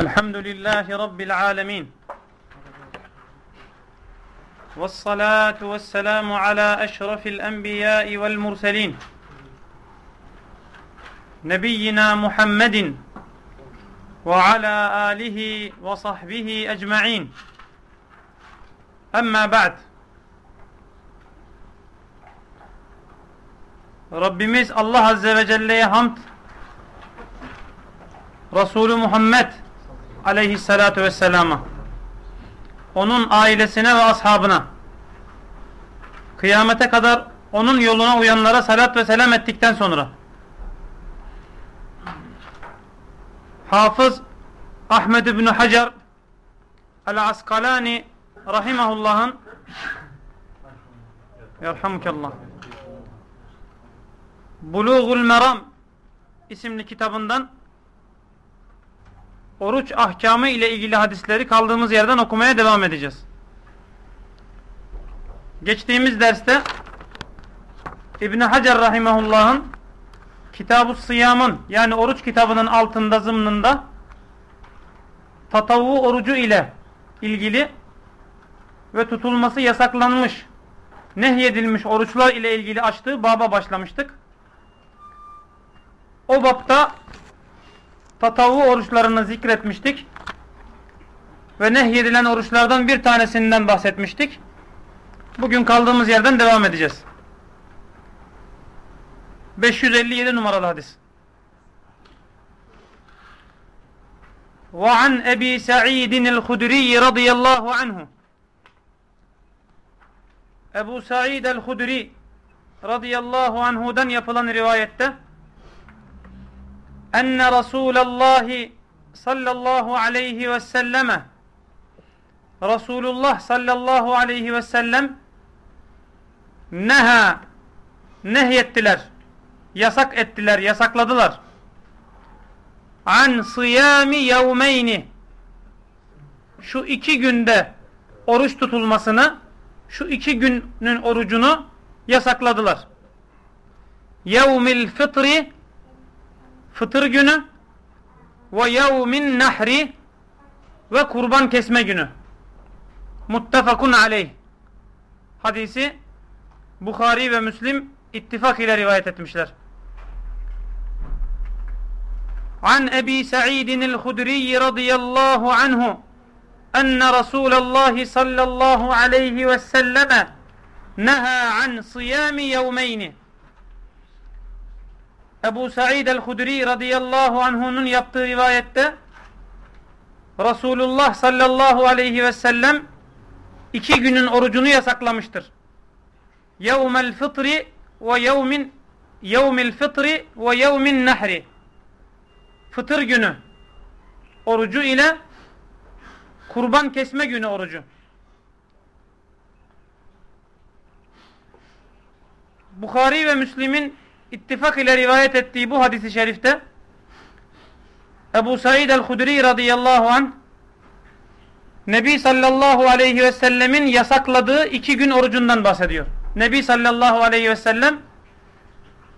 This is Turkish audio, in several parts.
الحمد لله رب العالمين والصلاة والسلام على أشرف الأنبياء والمرسلين نبينا محمد وعلى آله وصحبه أجمعين. أما بعد Rabbimiz Allah Azze ve Celle'ye Resulü Muhammed aleyhissalatu vesselama. Onun ailesine ve ashabına. Kıyamete kadar onun yoluna uyanlara salat ve selam ettikten sonra. Hafız Ahmed İbni Hacer El-Askalani Rahimahullah'ın Yerhamukallah Bulugul Meram isimli kitabından oruç ahkamı ile ilgili hadisleri kaldığımız yerden okumaya devam edeceğiz. Geçtiğimiz derste İbni Hacer Rahimahullah'ın Kitab-ı Sıyam'ın yani oruç kitabının altında zımnında tatavu orucu ile ilgili ve tutulması yasaklanmış nehyedilmiş oruçlar ile ilgili açtığı baba başlamıştık. O bapta tatavu oruçlarını zikretmiştik. Ve nehyedilen oruçlardan bir tanesinden bahsetmiştik. Bugün kaldığımız yerden devam edeceğiz. 557 numaralı hadis. وعن أبي سعيد الخدري رضي الله عنه Ebu Said el-Hudri radıyallahu anhudan yapılan rivayette enne Resulallah sallallahu aleyhi ve selleme Resulullah sallallahu aleyhi ve sellem neha nehyettiler yasak ettiler yasakladılar an sıyami yevmeyni şu iki günde oruç tutulmasını şu iki günün orucunu yasakladılar. Yevmil fıtri fıtır günü ve yevmin nahri ve kurban kesme günü. Muttefakun aleyh. Hadisi Bukhari ve Müslim ittifak ile rivayet etmişler. An Ebi Sa'idin el-Hudri radıyallahu anhu enne Resulallah sallallahu aleyhi ve selleme neha an siyami yevmeyni Ebu Sa'id el-Hudri radıyallahu anh'unun yaptığı rivayette Resulullah sallallahu aleyhi ve sellem iki günün orucunu yasaklamıştır. Yevmel fıtri ve yevmin yevmil fıtri ve yevmin nahri fıtır günü orucu ile kurban kesme günü orucu. Bukhari ve Müslim'in ittifak ile rivayet ettiği bu hadisi şerifte Ebu Said el-Hudri radıyallahu an Nebi sallallahu aleyhi ve sellemin yasakladığı iki gün orucundan bahsediyor. Nebi sallallahu aleyhi ve sellem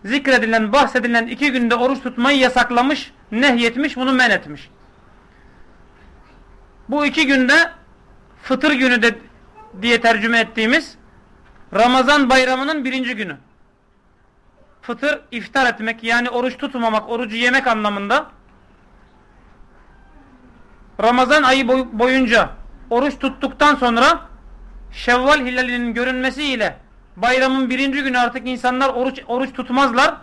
zikredilen, bahsedilen iki günde oruç tutmayı yasaklamış, nehyetmiş, bunu men etmiş. Bu iki günde fıtır günü de diye tercüme ettiğimiz Ramazan bayramının birinci günü. Fıtır iftar etmek yani oruç tutmamak, orucu yemek anlamında. Ramazan ayı boyunca oruç tuttuktan sonra Şevval hilalinin görünmesiyle bayramın birinci günü artık insanlar oruç, oruç tutmazlar.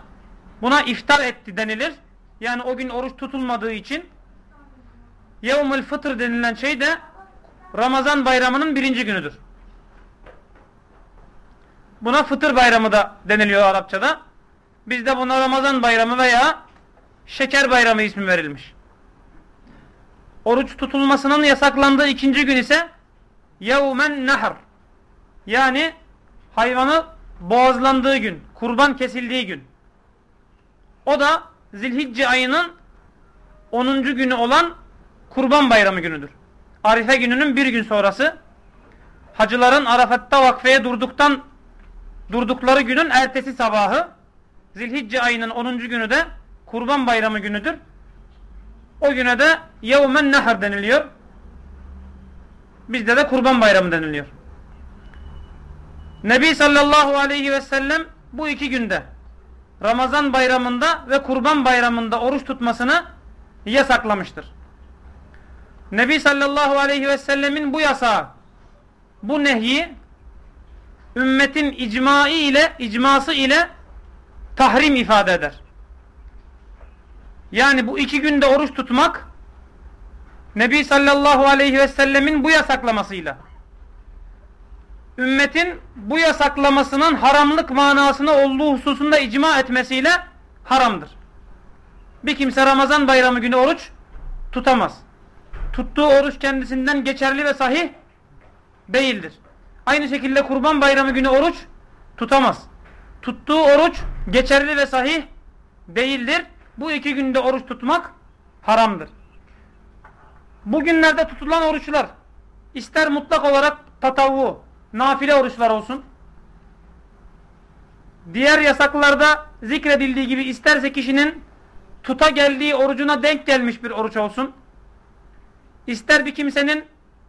Buna iftar etti denilir. Yani o gün oruç tutulmadığı için Yevmül Fıtır denilen şey de Ramazan bayramının birinci günüdür. Buna fıtır bayramı da deniliyor Arapçada. Bizde buna Ramazan bayramı veya şeker bayramı ismi verilmiş. Oruç tutulmasının yasaklandığı ikinci gün ise Yevmen Nahr yani hayvanı boğazlandığı gün, kurban kesildiği gün. O da Zilhicce ayının 10. günü olan Kurban Bayramı günüdür. Arife gününün bir gün sonrası hacıların Arafat'ta vakfeye durduktan durdukları günün ertesi sabahı Zilhicce ayının 10. günü de Kurban Bayramı günüdür. O güne de yevmen nehr deniliyor. Bizde de kurban bayramı deniliyor. Nebi sallallahu aleyhi ve sellem bu iki günde Ramazan bayramında ve kurban bayramında oruç tutmasını yasaklamıştır. Nebi sallallahu aleyhi ve sellemin bu yasağı, bu nehyi ümmetin icmai ile, icması ile tahrim ifade eder. Yani bu iki günde oruç tutmak Nebi sallallahu aleyhi ve sellemin bu yasaklamasıyla ümmetin bu yasaklamasının haramlık manasına olduğu hususunda icma etmesiyle haramdır. Bir kimse Ramazan bayramı günü oruç tutamaz. Tuttuğu oruç kendisinden geçerli ve sahih değildir. Aynı şekilde kurban bayramı günü oruç tutamaz. Tuttuğu oruç geçerli ve sahih değildir. Bu iki günde oruç tutmak haramdır. Bugünlerde tutulan oruçlar ister mutlak olarak tatavvu, nafile oruçlar olsun. Diğer yasaklarda zikredildiği gibi isterse kişinin tuta geldiği orucuna denk gelmiş bir oruç olsun. İster bir kimsenin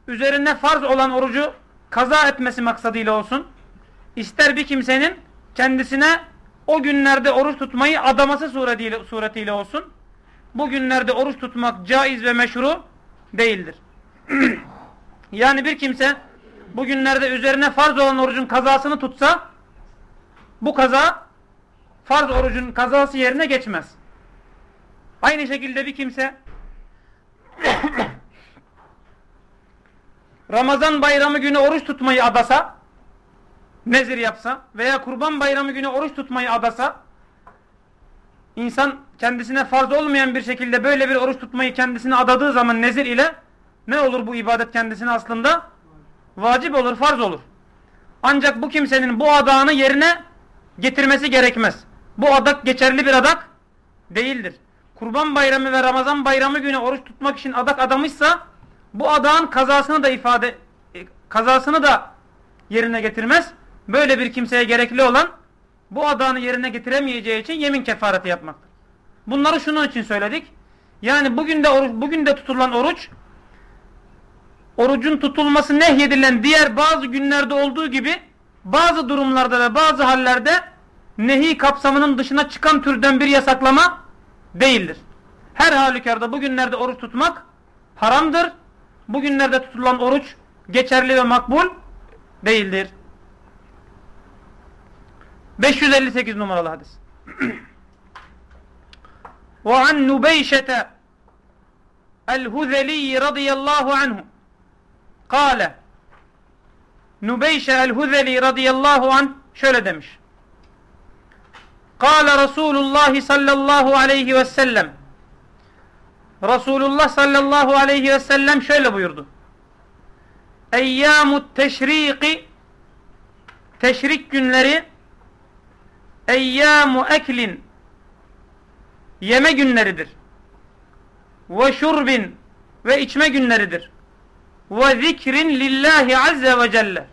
üzerine farz olan orucu kaza etmesi maksadıyla olsun. İster bir kimsenin kendisine o günlerde oruç tutmayı adaması suretiyle, suretiyle olsun. Bu günlerde oruç tutmak caiz ve meşru değildir. yani bir kimse bugünlerde üzerine farz olan orucun kazasını tutsa bu kaza farz orucun kazası yerine geçmez. Aynı şekilde bir kimse Ramazan bayramı günü oruç tutmayı adasa nezir yapsa veya kurban bayramı günü oruç tutmayı adasa insan kendisine farz olmayan bir şekilde böyle bir oruç tutmayı kendisine adadığı zaman nezir ile ne olur bu ibadet kendisine aslında? Vacip olur, farz olur. Ancak bu kimsenin bu adağını yerine getirmesi gerekmez. Bu adak geçerli bir adak değildir. Kurban bayramı ve Ramazan bayramı günü oruç tutmak için adak adamışsa bu adağın kazasını da ifade e, kazasını da yerine getirmez. Böyle bir kimseye gerekli olan bu adağını yerine getiremeyeceği için yemin kefareti yapmaktır. Bunları şunun için söyledik. Yani bugün de oruç, bugün de tutulan oruç orucun tutulması nehyedilen diğer bazı günlerde olduğu gibi bazı durumlarda ve bazı hallerde nehi kapsamının dışına çıkan türden bir yasaklama değildir. Her halükarda bugünlerde oruç tutmak haramdır. Bugünlerde tutulan oruç geçerli ve makbul değildir. 558 numaralı hadis. Ve an Nubeyşete el-Huzeli radıyallahu anhu kâle Nubeyşe el-Huzeli radıyallahu anh şöyle demiş. Kâle Resulullah sallallahu aleyhi ve sellem Resulullah sallallahu aleyhi ve sellem şöyle buyurdu. Eyyâmut teşriki teşrik günleri eyyamu eklin yeme günleridir. Ve şurbin ve içme günleridir. Ve zikrin lillahi azze ve celle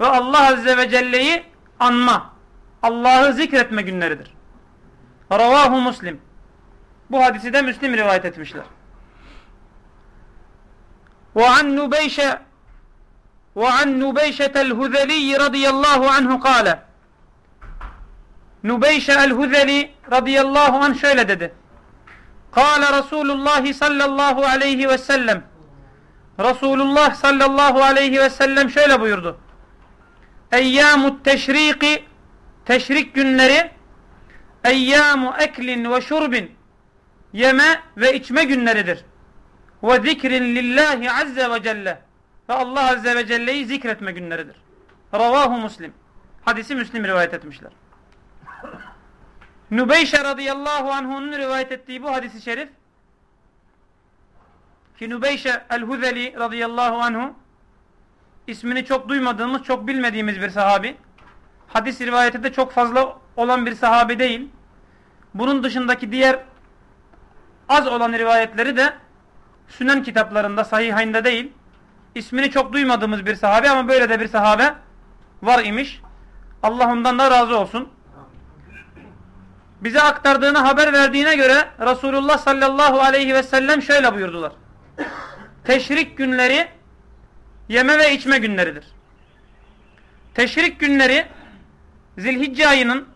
ve Allah azze ve celle'yi anma, Allah'ı zikretme günleridir. Ravahu Muslim. Bu hadisi de Müslim rivayet etmişler. Ve an Nubeyşe ve an Nubeyşe'tel Huzeli radıyallahu anhu kâle Nubeyşe el-Huzeli radıyallahu anh şöyle dedi. Kâle Resulullah sallallahu aleyhi ve sellem Resulullah sallallahu aleyhi ve sellem şöyle buyurdu. Eyyâmut teşriki teşrik günleri eyyâmu eklin ve şurbin yeme ve içme günleridir. Ve zikrin lillahi azze ve celle ve Allah azze ve celle'yi zikretme günleridir. Ravahu Muslim. Hadisi Müslim rivayet etmişler. Nubeyşe radıyallahu anh'un rivayet ettiği bu hadisi şerif ki Nubeyşe el-Huzeli radıyallahu anhu ismini çok duymadığımız, çok bilmediğimiz bir sahabi. Hadis rivayeti de çok fazla olan bir sahabi değil. Bunun dışındaki diğer az olan rivayetleri de Sünen kitaplarında, sahihayinde değil. İsmini çok duymadığımız bir sahabe ama böyle de bir sahabe var imiş. Allah ondan da razı olsun. Bize aktardığını haber verdiğine göre Resulullah sallallahu aleyhi ve sellem şöyle buyurdular. Teşrik günleri yeme ve içme günleridir. Teşrik günleri Zilhicce ayının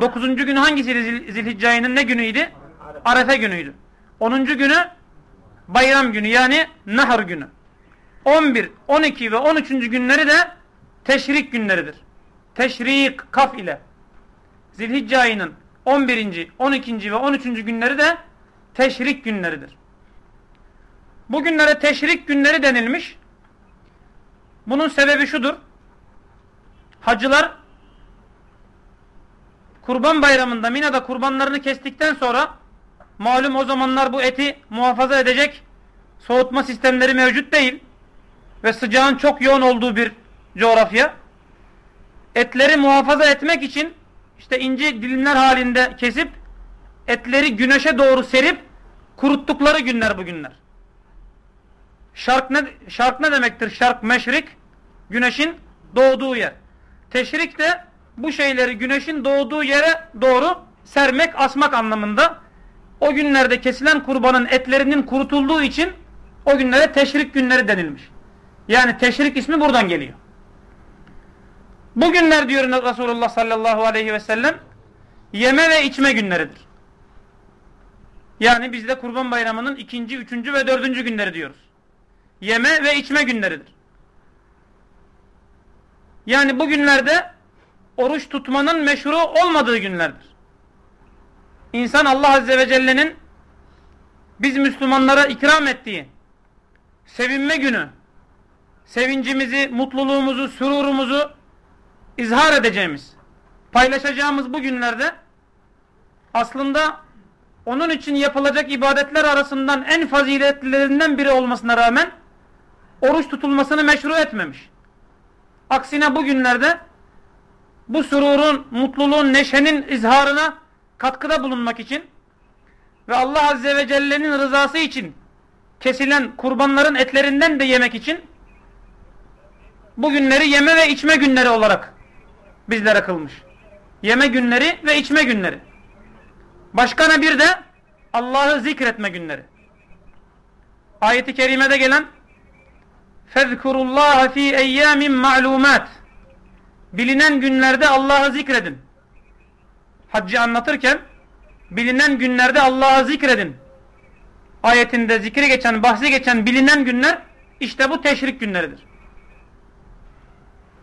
9. günü hangisiydi Zil, Zilhicce ayının ne günüydü? Arefe günüydü. 10. günü bayram günü yani nahar günü. 11, 12 ve 13. günleri de teşrik günleridir. Teşrik kaf ile. Zilhicce ayının 11. 12. ve 13. günleri de teşrik günleridir. Bu günlere teşrik günleri denilmiş. Bunun sebebi şudur. Hacılar Kurban bayramında Mina'da kurbanlarını kestikten sonra malum o zamanlar bu eti muhafaza edecek soğutma sistemleri mevcut değil ve sıcağın çok yoğun olduğu bir coğrafya. Etleri muhafaza etmek için işte ince dilimler halinde kesip etleri güneşe doğru serip kuruttukları günler bu günler. Şark ne, şark ne demektir? Şark meşrik güneşin doğduğu yer. Teşrik de bu şeyleri güneşin doğduğu yere doğru sermek, asmak anlamında. O günlerde kesilen kurbanın etlerinin kurutulduğu için o günlere teşrik günleri denilmiş. Yani teşrik ismi buradan geliyor. Bugünler diyor Resulullah sallallahu aleyhi ve sellem yeme ve içme günleridir. Yani bizde kurban bayramının ikinci, üçüncü ve dördüncü günleri diyoruz. Yeme ve içme günleridir. Yani bu günlerde oruç tutmanın meşru olmadığı günlerdir. İnsan Allah Azze ve Celle'nin biz Müslümanlara ikram ettiği sevinme günü, sevincimizi, mutluluğumuzu, sürurumuzu izhar edeceğimiz, paylaşacağımız bu günlerde aslında onun için yapılacak ibadetler arasından en faziletlilerinden biri olmasına rağmen oruç tutulmasını meşru etmemiş. Aksine bu günlerde bu sururun, mutluluğun, neşenin izharına katkıda bulunmak için ve Allah Azze ve Celle'nin rızası için kesilen kurbanların etlerinden de yemek için bu günleri yeme ve içme günleri olarak bizlere kılmış. Yeme günleri ve içme günleri. Başka ne bir de Allah'ı zikretme günleri. Ayeti kerimede gelen Fezkurullaha fi eyyamin ma'lumat Bilinen günlerde Allah'ı zikredin. Haccı anlatırken bilinen günlerde Allah'ı zikredin. Ayetinde zikri geçen, bahsi geçen bilinen günler işte bu teşrik günleridir.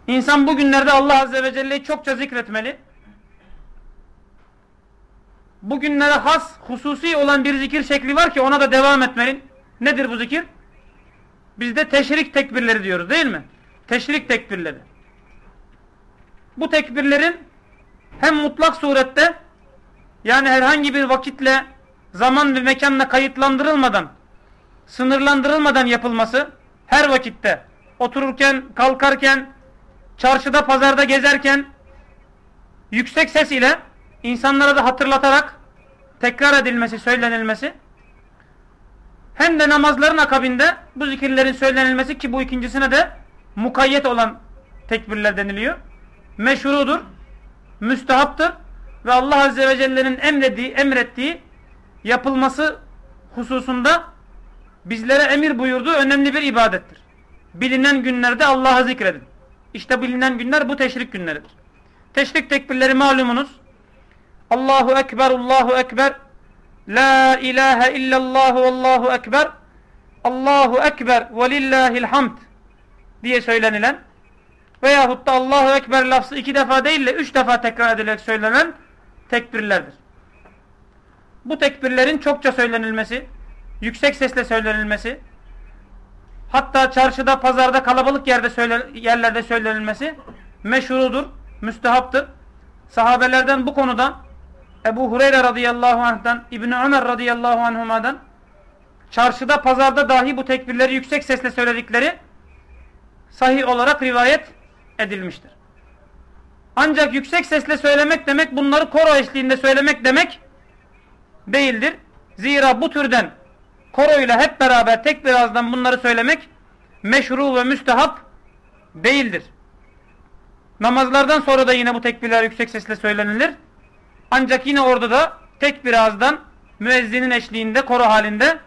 İnsan bu günlerde Allah Azze ve Celle'yi çokça zikretmeli. Bu günlere has, hususi olan bir zikir şekli var ki ona da devam etmeli. Nedir bu zikir? Bizde teşrik tekbirleri diyoruz değil mi? Teşrik tekbirleri. Bu tekbirlerin hem mutlak surette yani herhangi bir vakitle zaman ve mekanla kayıtlandırılmadan sınırlandırılmadan yapılması her vakitte otururken, kalkarken, çarşıda, pazarda gezerken yüksek ses ile insanlara da hatırlatarak tekrar edilmesi, söylenilmesi hem de namazların akabinde bu zikirlerin söylenilmesi ki bu ikincisine de mukayyet olan tekbirler deniliyor. Meşrudur, müstehaptır ve Allah Azze ve Celle'nin emrettiği, emrettiği yapılması hususunda bizlere emir buyurduğu önemli bir ibadettir. Bilinen günlerde Allah'ı zikredin. İşte bilinen günler bu teşrik günleridir. Teşrik tekbirleri malumunuz. Allahu Ekber, Allahu Ekber, La ilahe illallah Allahu Ekber, Allahu Ekber ve lillahil hamd diye söylenilen veyahut da Allahu Ekber lafzı iki defa değil de üç defa tekrar edilerek söylenen tekbirlerdir. Bu tekbirlerin çokça söylenilmesi, yüksek sesle söylenilmesi, hatta çarşıda, pazarda, kalabalık yerde söyle, yerlerde söylenilmesi meşrudur, müstehaptır. Sahabelerden bu konuda Ebu Hureyre radıyallahu anh'dan, İbni Ömer radıyallahu anhuma'dan çarşıda, pazarda dahi bu tekbirleri yüksek sesle söyledikleri sahih olarak rivayet edilmiştir. Ancak yüksek sesle söylemek demek bunları koro eşliğinde söylemek demek değildir. Zira bu türden koro ile hep beraber tek bir ağızdan bunları söylemek meşru ve müstehap değildir. Namazlardan sonra da yine bu tekbirler yüksek sesle söylenilir. Ancak yine orada da tek bir ağızdan müezzinin eşliğinde koro halinde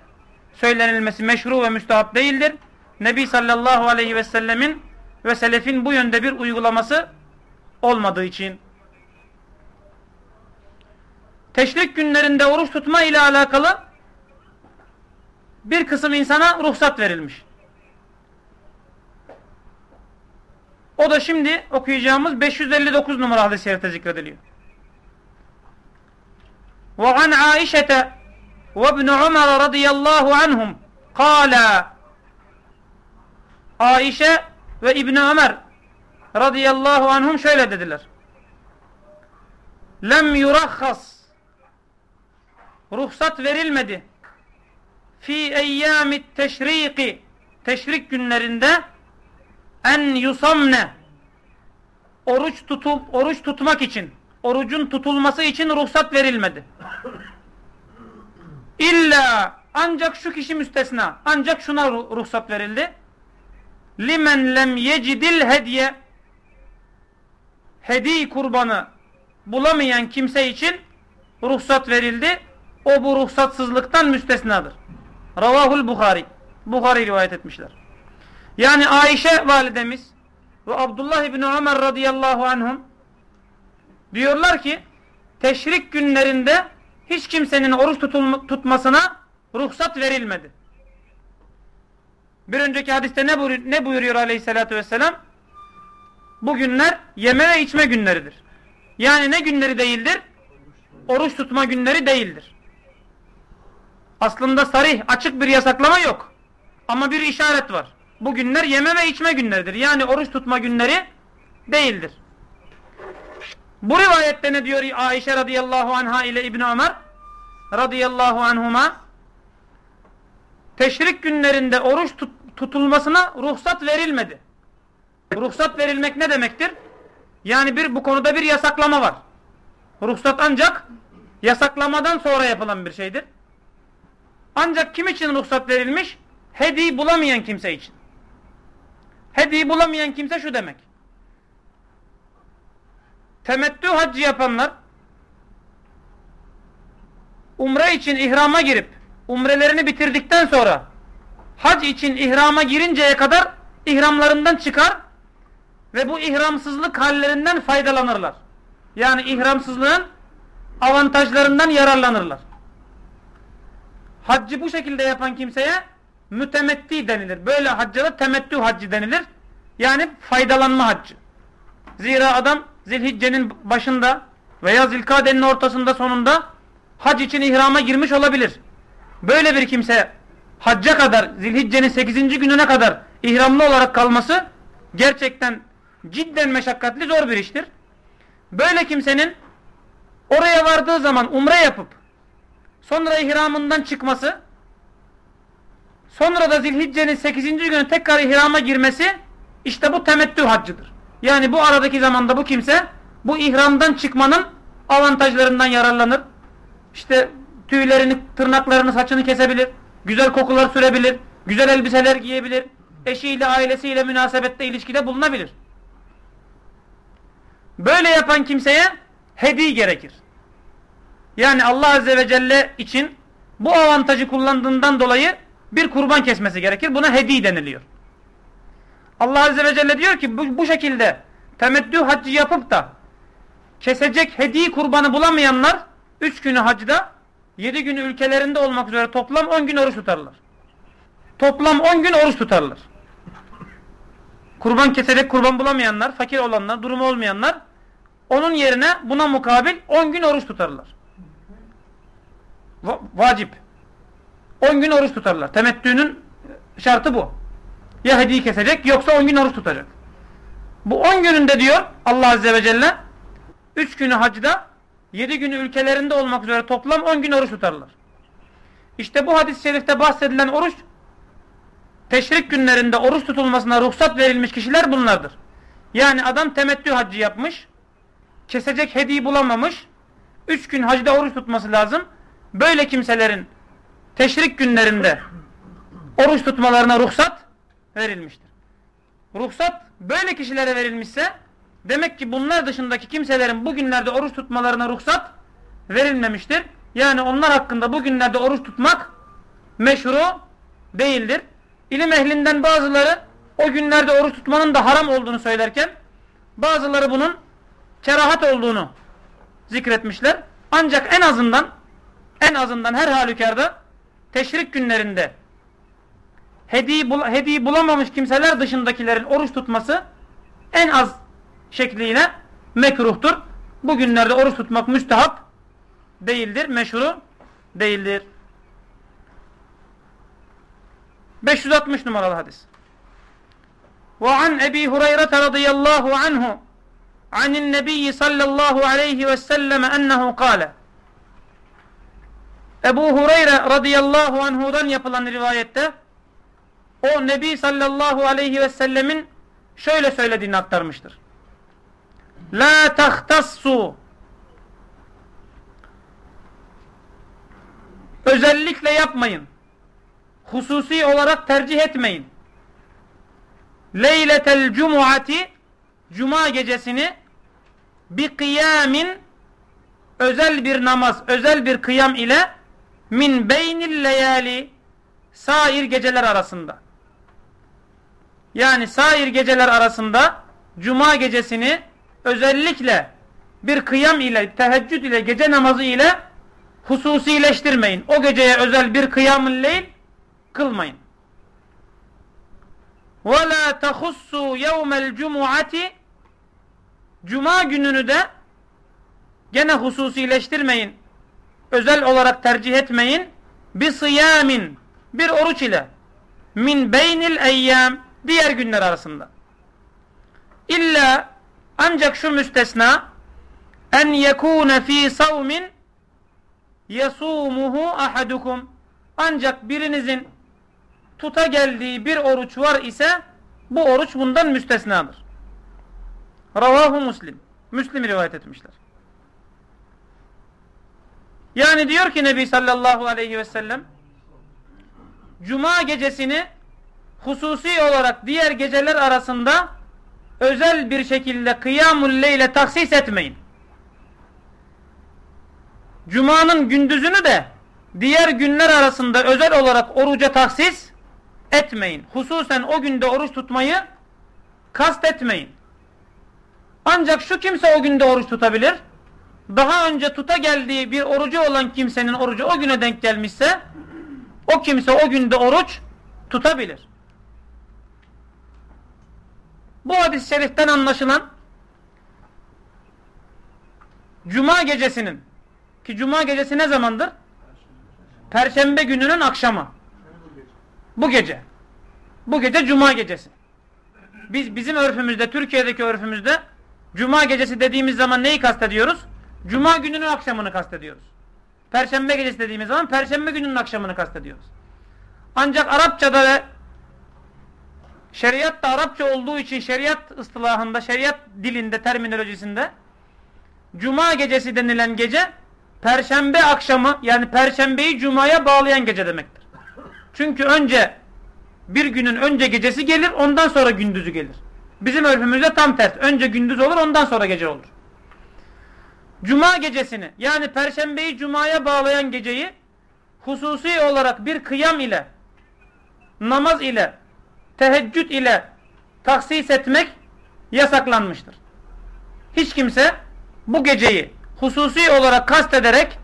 söylenilmesi meşru ve müstahap değildir. Nebi sallallahu aleyhi ve sellemin ve selefin bu yönde bir uygulaması olmadığı için. Teşrik günlerinde oruç tutma ile alakalı bir kısım insana ruhsat verilmiş. O da şimdi okuyacağımız 559 numaralı hadis-i şerifte zikrediliyor. وعن عائشة وابن عمر رضي الله عنهم قال Aişe ve İbn Ömer radıyallahu anhum şöyle dediler. Lem yurahhas ruhsat verilmedi fi eyyamit teşriki teşrik günlerinde en yusamne oruç tutup oruç tutmak için orucun tutulması için ruhsat verilmedi. İlla ancak şu kişi müstesna. Ancak şuna ruhsat verildi. Limen lem yecidil hediye hedi kurbanı bulamayan kimse için ruhsat verildi. O bu ruhsatsızlıktan müstesnadır. Ravahul Bukhari. Bukhari rivayet etmişler. Yani Ayşe validemiz ve Abdullah İbni Ömer radıyallahu anhum diyorlar ki teşrik günlerinde hiç kimsenin oruç tutmasına ruhsat verilmedi. Bir önceki hadiste ne, buyur ne buyuruyor aleyhissalatü vesselam? Bu günler yeme ve içme günleridir. Yani ne günleri değildir? Oruç tutma günleri değildir. Aslında sarih, açık bir yasaklama yok. Ama bir işaret var. Bu günler yeme ve içme günleridir. Yani oruç tutma günleri değildir. Bu rivayette ne diyor Ayşe radıyallahu anha ile İbn Ömer radıyallahu anhuma? Teşrik günlerinde oruç tut tutulmasına ruhsat verilmedi. Ruhsat verilmek ne demektir? Yani bir bu konuda bir yasaklama var. Ruhsat ancak yasaklamadan sonra yapılan bir şeydir. Ancak kim için ruhsat verilmiş? Hediye bulamayan kimse için. Hediye bulamayan kimse şu demek. Temettü haccı yapanlar umre için ihrama girip umrelerini bitirdikten sonra hac için ihrama girinceye kadar ihramlarından çıkar ve bu ihramsızlık hallerinden faydalanırlar. Yani ihramsızlığın avantajlarından yararlanırlar. Haccı bu şekilde yapan kimseye mütemetti denilir. Böyle hacca da temettü haccı denilir. Yani faydalanma haccı. Zira adam zilhiccenin başında veya zilkadenin ortasında sonunda hac için ihrama girmiş olabilir. Böyle bir kimse hacca kadar zilhiccenin 8. gününe kadar ihramlı olarak kalması gerçekten cidden meşakkatli zor bir iştir. Böyle kimsenin oraya vardığı zaman umre yapıp sonra ihramından çıkması sonra da zilhiccenin 8. günü tekrar ihrama girmesi işte bu temettü haccıdır. Yani bu aradaki zamanda bu kimse bu ihramdan çıkmanın avantajlarından yararlanır. İşte tüylerini, tırnaklarını, saçını kesebilir. Güzel kokular sürebilir. Güzel elbiseler giyebilir. Eşiyle, ailesiyle münasebette, ilişkide bulunabilir. Böyle yapan kimseye hediye gerekir. Yani Allah Azze ve Celle için bu avantajı kullandığından dolayı bir kurban kesmesi gerekir. Buna hediye deniliyor. Allah Azze ve Celle diyor ki bu, bu şekilde temettü haccı yapıp da kesecek hediye kurbanı bulamayanlar 3 günü hacda 7 günü ülkelerinde olmak üzere toplam 10 gün oruç tutarlar. Toplam 10 gün oruç tutarlar. Kurban kesecek kurban bulamayanlar, fakir olanlar, durumu olmayanlar onun yerine buna mukabil 10 gün oruç tutarlar. Va vacip. 10 gün oruç tutarlar. Temettünün şartı bu. Ya hediye kesecek yoksa 10 gün oruç tutacak. Bu 10 gününde diyor Allah Azze ve Celle 3 günü hacda 7 günü ülkelerinde olmak üzere toplam 10 gün oruç tutarlar. İşte bu hadis-i şerifte bahsedilen oruç teşrik günlerinde oruç tutulmasına ruhsat verilmiş kişiler bunlardır. Yani adam temettü haccı yapmış, kesecek hediye bulamamış, 3 gün hacda oruç tutması lazım. Böyle kimselerin teşrik günlerinde oruç tutmalarına ruhsat verilmiştir. Ruhsat böyle kişilere verilmişse demek ki bunlar dışındaki kimselerin bu günlerde oruç tutmalarına ruhsat verilmemiştir. Yani onlar hakkında bu günlerde oruç tutmak meşru değildir. İlim ehlinden bazıları o günlerde oruç tutmanın da haram olduğunu söylerken bazıları bunun kerahat olduğunu zikretmişler. Ancak en azından en azından her halükarda teşrik günlerinde hediye, bul hediye bulamamış kimseler dışındakilerin oruç tutması en az şekliyle mekruhtur. Bu günlerde oruç tutmak müstehap değildir, meşru değildir. 560 numaralı hadis. Ve an Ebi Hureyre radıyallahu anhu anin nebiyyi sallallahu aleyhi ve sellem ennehu kâle Ebu Hureyre radıyallahu anhudan yapılan rivayette o Nebi sallallahu aleyhi ve sellemin şöyle söylediğini aktarmıştır. La tahtassu Özellikle yapmayın. Hususi olarak tercih etmeyin. Leyletel cumuati Cuma gecesini bir kıyamin özel bir namaz, özel bir kıyam ile min beynil leyali sair geceler arasında. Yani sair geceler arasında cuma gecesini özellikle bir kıyam ile, teheccüd ile, gece namazı ile hususileştirmeyin. O geceye özel bir kıyam-ı leyl kılmayın. وَلَا تَخُصُّوا يَوْمَ الْجُمُعَةِ Cuma gününü de gene hususileştirmeyin. Özel olarak tercih etmeyin. Bir sıyamin, bir oruç ile min beynil eyyam diğer günler arasında. İlla ancak şu müstesna en yekune fi savmin yasumuhu ahadukum ancak birinizin tuta geldiği bir oruç var ise bu oruç bundan müstesnadır. Ravahu Muslim. Müslim rivayet etmişler. Yani diyor ki Nebi sallallahu aleyhi ve sellem Cuma gecesini hususi olarak diğer geceler arasında özel bir şekilde kıyamul leyle taksis etmeyin. Cuma'nın gündüzünü de diğer günler arasında özel olarak oruca taksis etmeyin. Hususen o günde oruç tutmayı kast etmeyin. Ancak şu kimse o günde oruç tutabilir. Daha önce tuta geldiği bir orucu olan kimsenin orucu o güne denk gelmişse o kimse o günde oruç tutabilir. Bu hadis-i şeriften anlaşılan Cuma gecesinin ki Cuma gecesi ne zamandır? Perşembe gününün akşamı. Bu gece. Bu gece Cuma gecesi. Biz bizim örfümüzde, Türkiye'deki örfümüzde Cuma gecesi dediğimiz zaman neyi kastediyoruz? Cuma gününün akşamını kastediyoruz. Perşembe gecesi dediğimiz zaman Perşembe gününün akşamını kastediyoruz. Ancak Arapçada ve şeriat da Arapça olduğu için şeriat ıstılahında, şeriat dilinde, terminolojisinde Cuma gecesi denilen gece Perşembe akşamı yani Perşembeyi Cuma'ya bağlayan gece demektir. Çünkü önce bir günün önce gecesi gelir ondan sonra gündüzü gelir. Bizim örfümüzde tam ters. Önce gündüz olur ondan sonra gece olur. Cuma gecesini yani Perşembeyi Cuma'ya bağlayan geceyi hususi olarak bir kıyam ile namaz ile teheccüd ile taksis etmek yasaklanmıştır. Hiç kimse bu geceyi hususi olarak kast ederek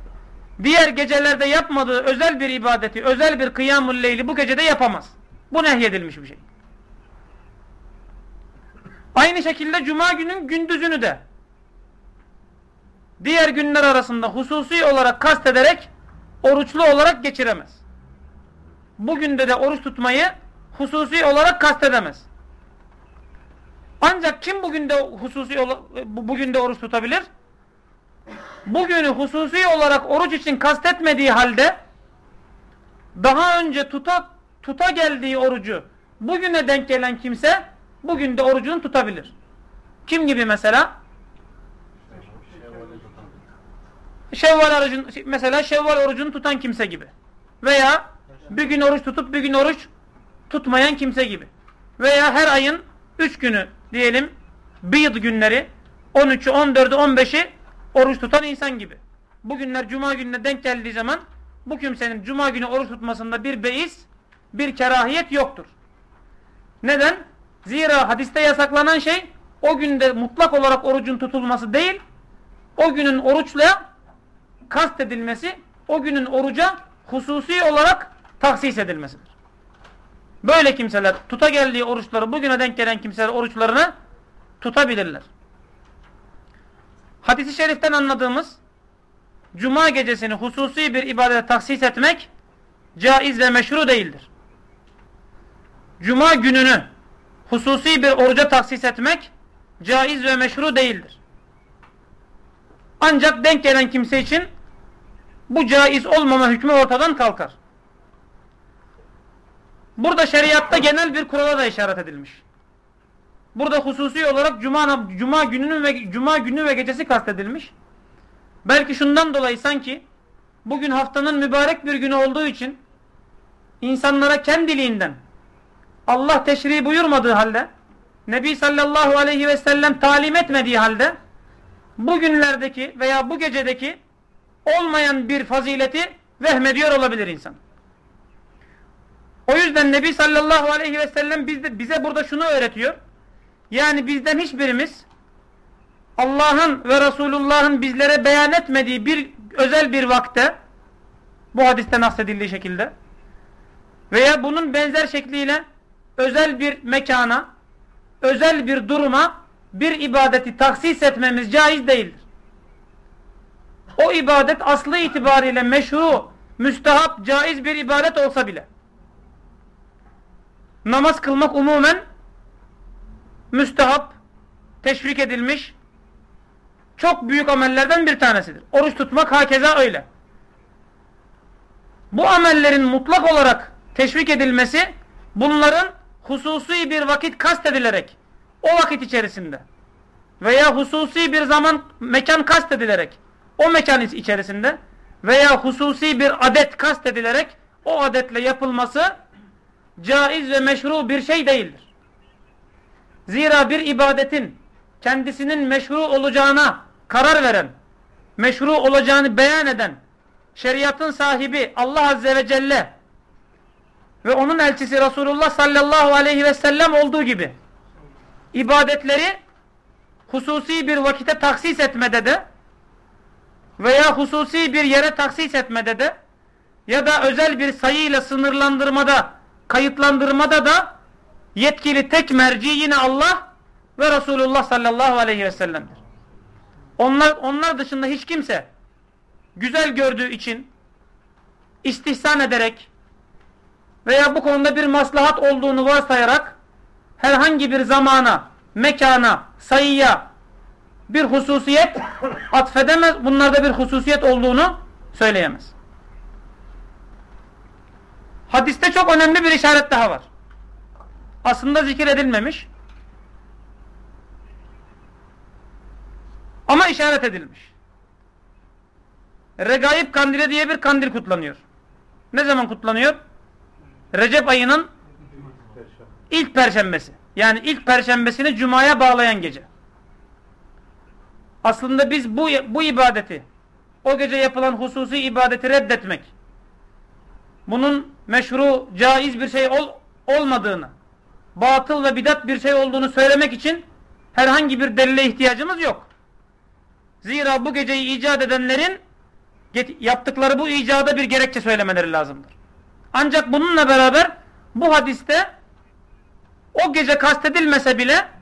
diğer gecelerde yapmadığı özel bir ibadeti, özel bir kıyamul leyli bu gecede yapamaz. Bu nehyedilmiş bir şey. Aynı şekilde cuma günün gündüzünü de diğer günler arasında hususi olarak kast ederek oruçlu olarak geçiremez. Bugün de oruç tutmayı hususi olarak kastedemez. Ancak kim bugün de hususi bugün de oruç tutabilir? Bugünü hususi olarak oruç için kastetmediği halde daha önce tuta tuta geldiği orucu bugüne denk gelen kimse bugün de orucunu tutabilir. Kim gibi mesela? Şevval orucun, mesela Şevval orucunu tutan kimse gibi. Veya bir gün oruç tutup bir gün oruç tutmayan kimse gibi. Veya her ayın 3 günü diyelim bıyıd günleri 13'ü, 14'ü, 15'i oruç tutan insan gibi. bugünler cuma gününe denk geldiği zaman bu kimsenin cuma günü oruç tutmasında bir beis, bir kerahiyet yoktur. Neden? Zira hadiste yasaklanan şey o günde mutlak olarak orucun tutulması değil, o günün oruçla kast edilmesi, o günün oruca hususi olarak taksis edilmesidir. Böyle kimseler tuta geldiği oruçları bugüne denk gelen kimseler oruçlarını tutabilirler. Hadis-i şeriften anladığımız cuma gecesini hususi bir ibadete taksis etmek caiz ve meşru değildir. Cuma gününü hususi bir oruca taksis etmek caiz ve meşru değildir. Ancak denk gelen kimse için bu caiz olmama hükmü ortadan kalkar. Burada şeriatta genel bir kurala da işaret edilmiş. Burada hususi olarak cuma cuma gününün ve cuma günü ve gecesi kastedilmiş. Belki şundan dolayı sanki bugün haftanın mübarek bir günü olduğu için insanlara kendiliğinden Allah teşri buyurmadığı halde Nebi sallallahu aleyhi ve sellem talim etmediği halde bugünlerdeki veya bu gecedeki olmayan bir fazileti vehmediyor olabilir insan. O yüzden Nebi sallallahu aleyhi ve sellem bize burada şunu öğretiyor. Yani bizden hiçbirimiz Allah'ın ve Resulullah'ın bizlere beyan etmediği bir özel bir vakte bu hadiste naksedildiği şekilde veya bunun benzer şekliyle özel bir mekana özel bir duruma bir ibadeti taksis etmemiz caiz değildir. O ibadet aslı itibariyle meşru, müstehap, caiz bir ibadet olsa bile namaz kılmak umumen müstehap, teşvik edilmiş çok büyük amellerden bir tanesidir. Oruç tutmak hakeza öyle. Bu amellerin mutlak olarak teşvik edilmesi bunların hususi bir vakit kastedilerek o vakit içerisinde veya hususi bir zaman mekan kastedilerek o mekan içerisinde veya hususi bir adet kastedilerek o adetle yapılması caiz ve meşru bir şey değildir. Zira bir ibadetin kendisinin meşru olacağına karar veren, meşru olacağını beyan eden şeriatın sahibi Allah Azze ve Celle ve onun elçisi Resulullah sallallahu aleyhi ve sellem olduğu gibi ibadetleri hususi bir vakite taksis etmede de veya hususi bir yere taksis etmede de ya da özel bir sayıyla sınırlandırmada, kayıtlandırmada da yetkili tek merci yine Allah ve Resulullah sallallahu aleyhi ve sellem'dir. Onlar, onlar dışında hiç kimse güzel gördüğü için istihsan ederek veya bu konuda bir maslahat olduğunu varsayarak herhangi bir zamana, mekana, sayıya bir hususiyet atfedemez. Bunlarda bir hususiyet olduğunu söyleyemez. Hadiste çok önemli bir işaret daha var. Aslında zikir edilmemiş. Ama işaret edilmiş. Regaib kandili diye bir kandil kutlanıyor. Ne zaman kutlanıyor? Recep ayının ilk perşembesi. Yani ilk perşembesini cumaya bağlayan gece. Aslında biz bu, bu ibadeti, o gece yapılan hususi ibadeti reddetmek, bunun meşru, caiz bir şey ol, olmadığını, batıl ve bidat bir şey olduğunu söylemek için herhangi bir delile ihtiyacımız yok. Zira bu geceyi icat edenlerin yaptıkları bu icada bir gerekçe söylemeleri lazımdır. Ancak bununla beraber bu hadiste o gece kastedilmese bile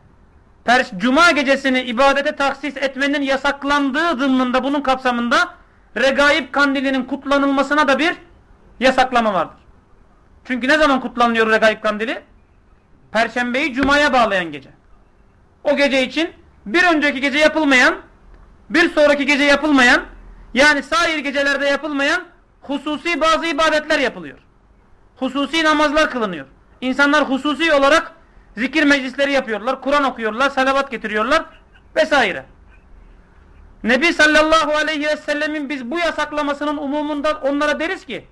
Cuma gecesini ibadete taksis etmenin yasaklandığı zımnında bunun kapsamında regaib kandilinin kutlanılmasına da bir yasaklama vardır. Çünkü ne zaman kutlanıyor regaib kandili? Perşembeyi Cuma'ya bağlayan gece. O gece için bir önceki gece yapılmayan, bir sonraki gece yapılmayan, yani sair gecelerde yapılmayan hususi bazı ibadetler yapılıyor. Hususi namazlar kılınıyor. İnsanlar hususi olarak zikir meclisleri yapıyorlar, Kur'an okuyorlar, salavat getiriyorlar vesaire. Nebi sallallahu aleyhi ve sellemin biz bu yasaklamasının umumunda onlara deriz ki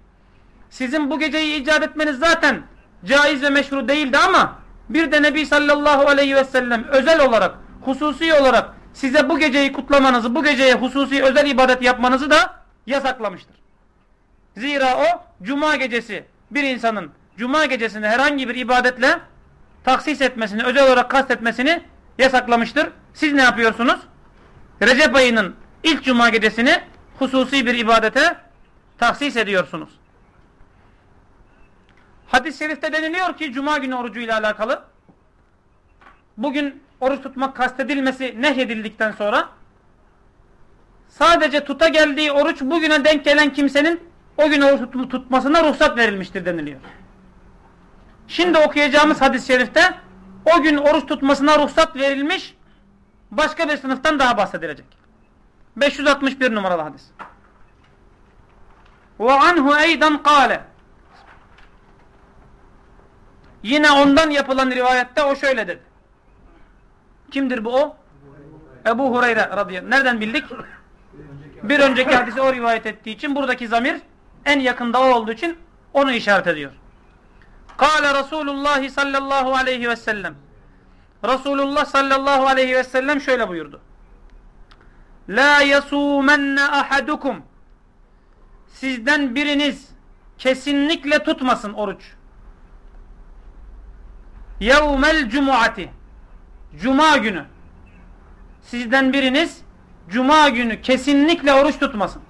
sizin bu geceyi icat etmeniz zaten caiz ve meşru değildi ama bir de Nebi sallallahu aleyhi ve sellem özel olarak, hususi olarak size bu geceyi kutlamanızı, bu geceye hususi özel ibadet yapmanızı da yasaklamıştır. Zira o cuma gecesi bir insanın cuma gecesini herhangi bir ibadetle taksis etmesini, özel olarak kastetmesini yasaklamıştır. Siz ne yapıyorsunuz? Recep ayının ilk cuma gecesini hususi bir ibadete tahsis ediyorsunuz. Hadis-i şerifte deniliyor ki cuma günü orucuyla alakalı bugün oruç tutmak kastedilmesi nehyedildikten sonra sadece tuta geldiği oruç bugüne denk gelen kimsenin o gün oruç tutmasına ruhsat verilmiştir deniliyor. Şimdi okuyacağımız hadis-i şerifte o gün oruç tutmasına ruhsat verilmiş başka bir sınıftan daha bahsedilecek. 561 numaralı hadis. Ve anhu eydan kâle Yine ondan yapılan rivayette o şöyle dedi. Kimdir bu o? Ebu Hureyre radıyallahu Nereden bildik? Bir önceki hadisi o rivayet ettiği için buradaki zamir en yakında o olduğu için onu işaret ediyor. Kale Resulullah sallallahu aleyhi ve sellem Resulullah sallallahu aleyhi ve sellem şöyle buyurdu. La yasumenne ahadukum Sizden biriniz kesinlikle tutmasın oruç. Yevmel cumuati Cuma günü sizden biriniz Cuma günü kesinlikle oruç tutmasın.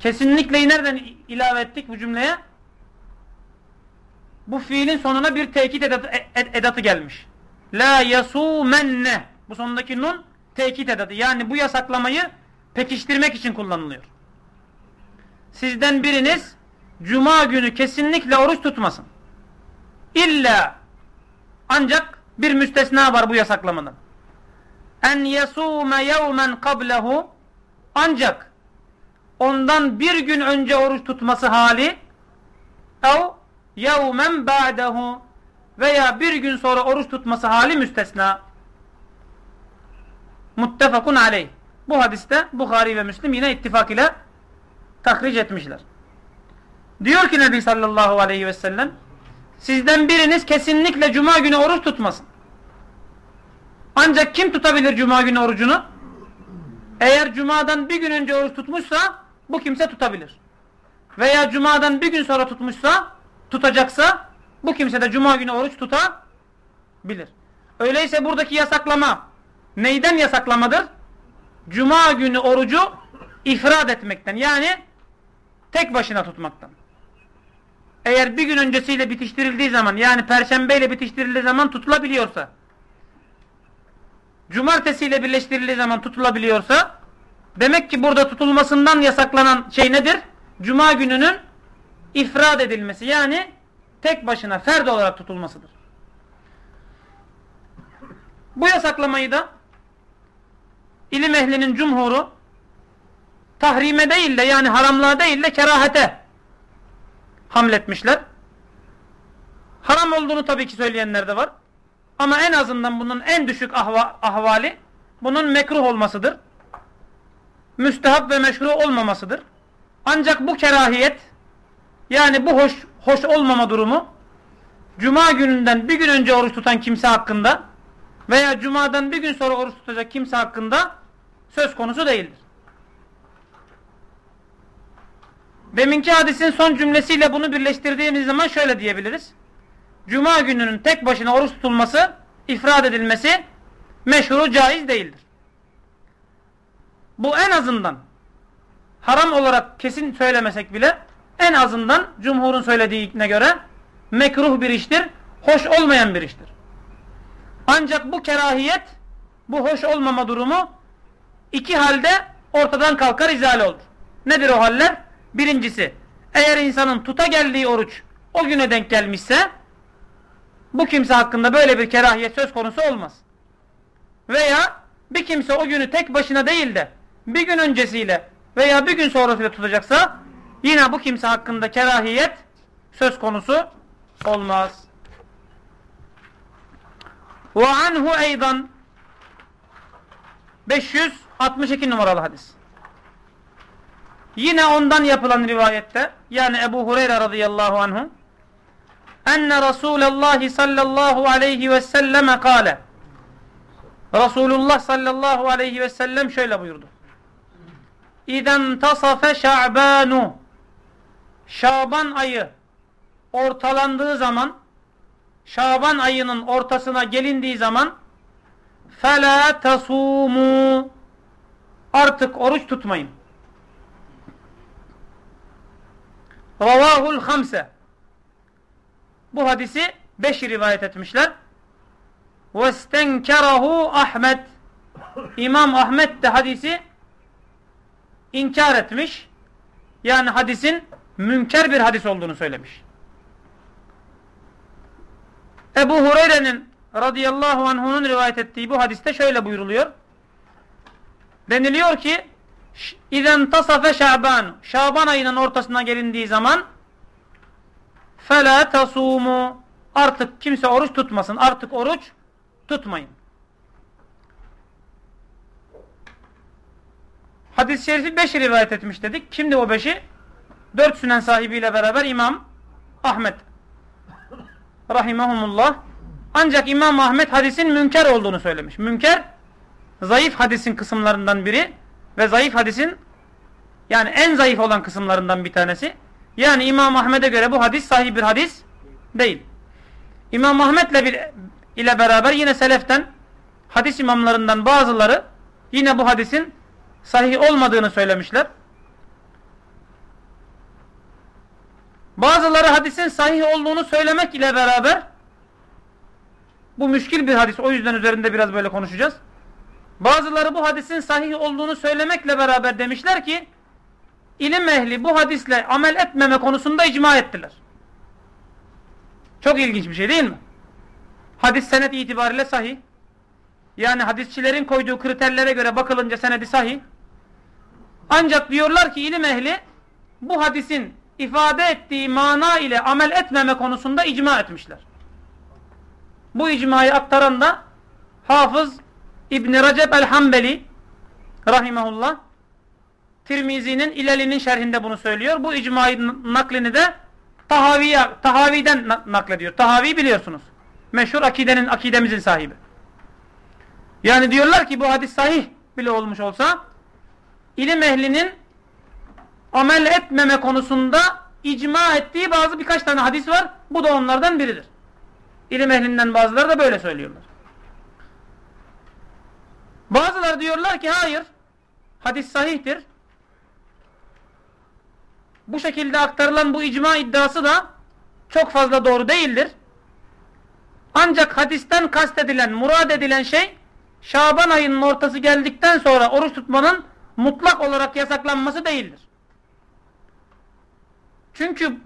Kesinlikleyi nereden ilave ettik bu cümleye? Bu fiilin sonuna bir tekit edatı, edatı gelmiş. La yasumenne. Bu sonundaki nun tekit edatı. Yani bu yasaklamayı pekiştirmek için kullanılıyor. Sizden biriniz Cuma günü kesinlikle oruç tutmasın. İlla ancak bir müstesna var bu yasaklamadan. En yasume yevmen kablehu ancak ondan bir gün önce oruç tutması hali ev yevmen ba'dehu veya bir gün sonra oruç tutması hali müstesna. Muttefakun aleyh. Bu hadiste Bukhari ve Müslim yine ittifak ile tahric etmişler. Diyor ki Nebi sallallahu aleyhi ve sellem sizden biriniz kesinlikle cuma günü oruç tutmasın. Ancak kim tutabilir cuma günü orucunu? Eğer cumadan bir gün önce oruç tutmuşsa bu kimse tutabilir. Veya cumadan bir gün sonra tutmuşsa tutacaksa bu kimse de cuma günü oruç tutabilir. Öyleyse buradaki yasaklama neyden yasaklamadır? Cuma günü orucu ifrad etmekten yani tek başına tutmaktan. Eğer bir gün öncesiyle bitiştirildiği zaman yani perşembeyle bitiştirildiği zaman tutulabiliyorsa cumartesiyle birleştirildiği zaman tutulabiliyorsa demek ki burada tutulmasından yasaklanan şey nedir? Cuma gününün ifrad edilmesi yani tek başına ferd olarak tutulmasıdır. Bu yasaklamayı da ilim ehlinin cumhuru tahrime değil de yani haramlığa değil de kerahete hamletmişler. Haram olduğunu tabii ki söyleyenler de var. Ama en azından bunun en düşük ahva, ahvali bunun mekruh olmasıdır. Müstehap ve meşru olmamasıdır. Ancak bu kerahiyet yani bu hoş, hoş olmama durumu Cuma gününden bir gün önce oruç tutan kimse hakkında veya Cuma'dan bir gün sonra oruç tutacak kimse hakkında söz konusu değildir. Deminki hadisin son cümlesiyle bunu birleştirdiğimiz zaman şöyle diyebiliriz. Cuma gününün tek başına oruç tutulması, ifrad edilmesi meşhuru caiz değildir. Bu en azından haram olarak kesin söylemesek bile en azından cumhurun söylediğine göre mekruh bir iştir, hoş olmayan bir iştir. Ancak bu kerahiyet, bu hoş olmama durumu iki halde ortadan kalkar izale olur. Nedir o haller? Birincisi, eğer insanın tuta geldiği oruç o güne denk gelmişse bu kimse hakkında böyle bir kerahiyet söz konusu olmaz. Veya bir kimse o günü tek başına değil de bir gün öncesiyle veya bir gün sonrasıyla tutacaksa yine bu kimse hakkında kerahiyet söz konusu olmaz. Ve anhu eydan 562 numaralı hadis. Yine ondan yapılan rivayette yani Ebu Hureyre radıyallahu anhu enne Resulallah sallallahu aleyhi ve selleme kâle Resulullah sallallahu aleyhi ve sellem şöyle buyurdu. İden tasafe şa'banu Şaban ayı ortalandığı zaman Şaban ayının ortasına gelindiği zaman فَلَا تَصُومُوا Artık oruç tutmayın. Ravahul hamse Bu hadisi beş rivayet etmişler. وَاسْتَنْكَرَهُ Ahmet İmam Ahmet de hadisi inkar etmiş. Yani hadisin münker bir hadis olduğunu söylemiş. Ebu Hureyre'nin radıyallahu anh'unun rivayet ettiği bu hadiste şöyle buyruluyor. Deniliyor ki İzen tasafe şaban Şaban ayının ortasına gelindiği zaman fela tasumu artık kimse oruç tutmasın. Artık oruç tutmayın. Hadis-i şerifi beş rivayet etmiş dedik. Kimdi o beşi? Dört sünen sahibiyle beraber İmam Ahmet rahimahumullah. Ancak İmam Ahmet hadisin münker olduğunu söylemiş. Münker zayıf hadisin kısımlarından biri ve zayıf hadisin yani en zayıf olan kısımlarından bir tanesi. Yani İmam Ahmet'e göre bu hadis sahih bir hadis değil. İmam Ahmet'le bir ile beraber yine seleften hadis imamlarından bazıları yine bu hadisin sahih olmadığını söylemişler. Bazıları hadisin sahih olduğunu söylemek ile beraber bu müşkil bir hadis. O yüzden üzerinde biraz böyle konuşacağız. Bazıları bu hadisin sahih olduğunu söylemekle beraber demişler ki ilim ehli bu hadisle amel etmeme konusunda icma ettiler. Çok ilginç bir şey değil mi? Hadis senet itibariyle sahih. Yani hadisçilerin koyduğu kriterlere göre bakılınca senedi sahih. Ancak diyorlar ki ilim ehli bu hadisin ifade ettiği mana ile amel etmeme konusunda icma etmişler. Bu icmayı aktaran da Hafız İbn Recep el-Hambeli rahimehullah Tirmizi'nin İleli'nin şerhinde bunu söylüyor. Bu icmayı naklini de Tahavi'ye, Tahavi'den naklediyor. Tahavi biliyorsunuz. Meşhur akidenin, akidemizin sahibi. Yani diyorlar ki bu hadis sahih bile olmuş olsa ilim ehlinin amel etmeme konusunda icma ettiği bazı birkaç tane hadis var. Bu da onlardan biridir. İlim ehlinden bazıları da böyle söylüyorlar. Bazıları diyorlar ki hayır. Hadis sahihtir. Bu şekilde aktarılan bu icma iddiası da çok fazla doğru değildir. Ancak hadisten kastedilen, murad edilen şey Şaban ayının ortası geldikten sonra oruç tutmanın mutlak olarak yasaklanması değildir. Çünkü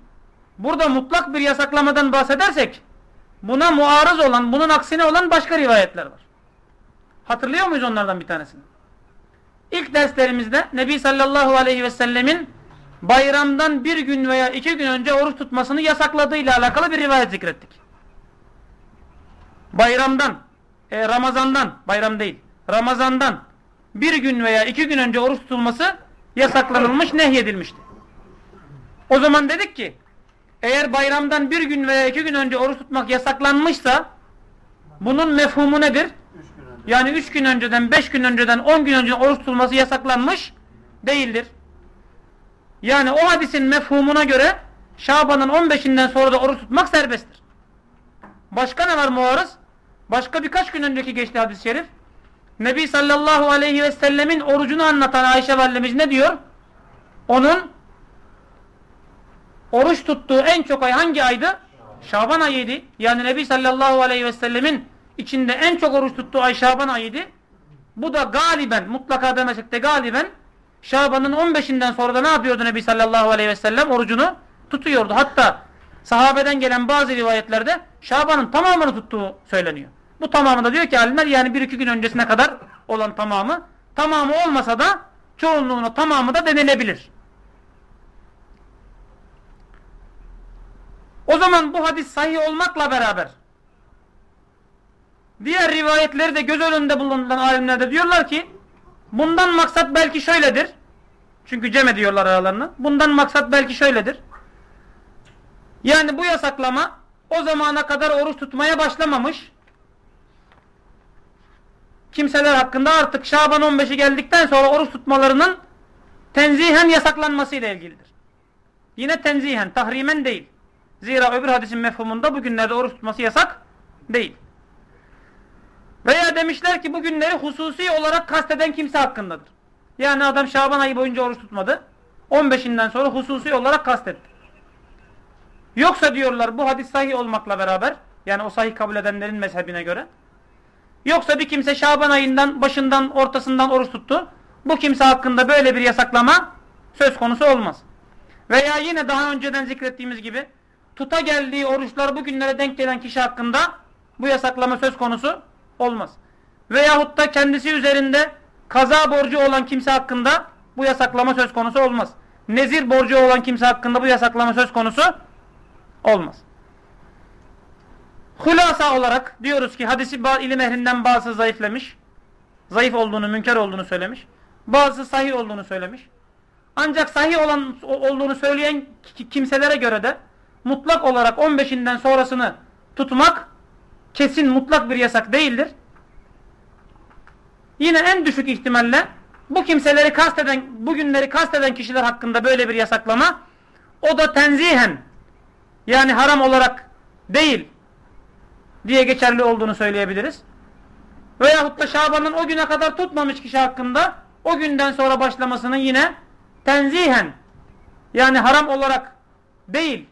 burada mutlak bir yasaklamadan bahsedersek buna muarız olan, bunun aksine olan başka rivayetler var. Hatırlıyor muyuz onlardan bir tanesini? İlk derslerimizde Nebi sallallahu aleyhi ve sellemin bayramdan bir gün veya iki gün önce oruç tutmasını yasakladığıyla alakalı bir rivayet zikrettik. Bayramdan, e, Ramazandan, bayram değil, Ramazandan bir gün veya iki gün önce oruç tutulması yasaklanılmış, nehyedilmişti. O zaman dedik ki eğer bayramdan bir gün veya iki gün önce oruç tutmak yasaklanmışsa bunun mefhumu nedir? Yani üç gün önceden, beş gün önceden, on gün önce oruç tutulması yasaklanmış değildir. Yani o hadisin mefhumuna göre Şaban'ın 15'inden sonra da oruç tutmak serbesttir. Başka ne var muarız? Başka birkaç gün önceki geçti hadis-i şerif. Nebi sallallahu aleyhi ve sellemin orucunu anlatan Ayşe validemiz ne diyor? Onun oruç tuttuğu en çok ay hangi aydı? Şaban ayıydı. Yani Nebi sallallahu aleyhi ve sellemin içinde en çok oruç tuttuğu ay Şaban ayıydı. Bu da galiben, mutlaka demesek de galiben Şaban'ın 15'inden sonra da ne yapıyordu Nebi sallallahu aleyhi ve sellem? Orucunu tutuyordu. Hatta sahabeden gelen bazı rivayetlerde Şaban'ın tamamını tuttuğu söyleniyor. Bu tamamı diyor ki alimler yani bir iki gün öncesine kadar olan tamamı. Tamamı olmasa da çoğunluğuna tamamı da denilebilir. O zaman bu hadis sahih olmakla beraber diğer rivayetleri de göz önünde bulunan alimler de diyorlar ki bundan maksat belki şöyledir. Çünkü cem ediyorlar aralarını. Bundan maksat belki şöyledir. Yani bu yasaklama o zamana kadar oruç tutmaya başlamamış. Kimseler hakkında artık Şaban 15'i geldikten sonra oruç tutmalarının tenzihen yasaklanması ile ilgilidir. Yine tenzihen, tahrimen değil. Zira öbür hadisin mefhumunda bugünlerde oruç tutması yasak değil. Veya demişler ki bu günleri hususi olarak kasteden kimse hakkındadır. Yani adam Şaban ayı boyunca oruç tutmadı. 15'inden sonra hususi olarak kastetti. Yoksa diyorlar bu hadis sahih olmakla beraber yani o sahih kabul edenlerin mezhebine göre yoksa bir kimse Şaban ayından başından ortasından oruç tuttu. Bu kimse hakkında böyle bir yasaklama söz konusu olmaz. Veya yine daha önceden zikrettiğimiz gibi tuta geldiği oruçlar bugünlere denk gelen kişi hakkında bu yasaklama söz konusu olmaz. Veyahut da kendisi üzerinde kaza borcu olan kimse hakkında bu yasaklama söz konusu olmaz. Nezir borcu olan kimse hakkında bu yasaklama söz konusu olmaz. Hulasa olarak diyoruz ki hadisi ilim ehlinden bazı zayıflemiş. Zayıf olduğunu, münker olduğunu söylemiş. Bazı sahih olduğunu söylemiş. Ancak sahih olan olduğunu söyleyen kimselere göre de mutlak olarak 15'inden sonrasını tutmak kesin mutlak bir yasak değildir. Yine en düşük ihtimalle bu kimseleri kasteden, bugünleri kasteden kişiler hakkında böyle bir yasaklama o da tenzihen yani haram olarak değil diye geçerli olduğunu söyleyebiliriz. Veyahut da Şaban'ın o güne kadar tutmamış kişi hakkında o günden sonra başlamasının yine tenzihen yani haram olarak değil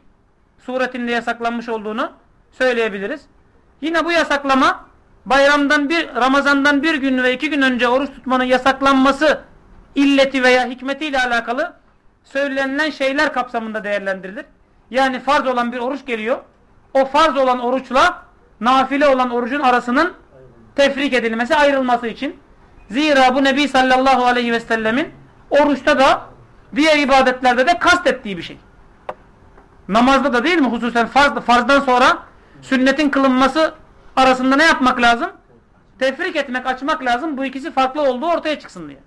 suretinde yasaklanmış olduğunu söyleyebiliriz. Yine bu yasaklama bayramdan bir Ramazandan bir gün ve iki gün önce oruç tutmanın yasaklanması illeti veya hikmetiyle alakalı söylenilen şeyler kapsamında değerlendirilir. Yani farz olan bir oruç geliyor. O farz olan oruçla nafile olan orucun arasının tefrik edilmesi, ayrılması için. Zira bu Nebi sallallahu aleyhi ve sellemin oruçta da diğer ibadetlerde de kastettiği bir şey. Namazda da değil mi? Hususen farz, farzdan sonra sünnetin kılınması arasında ne yapmak lazım? Tefrik etmek, açmak lazım. Bu ikisi farklı olduğu ortaya çıksın diye.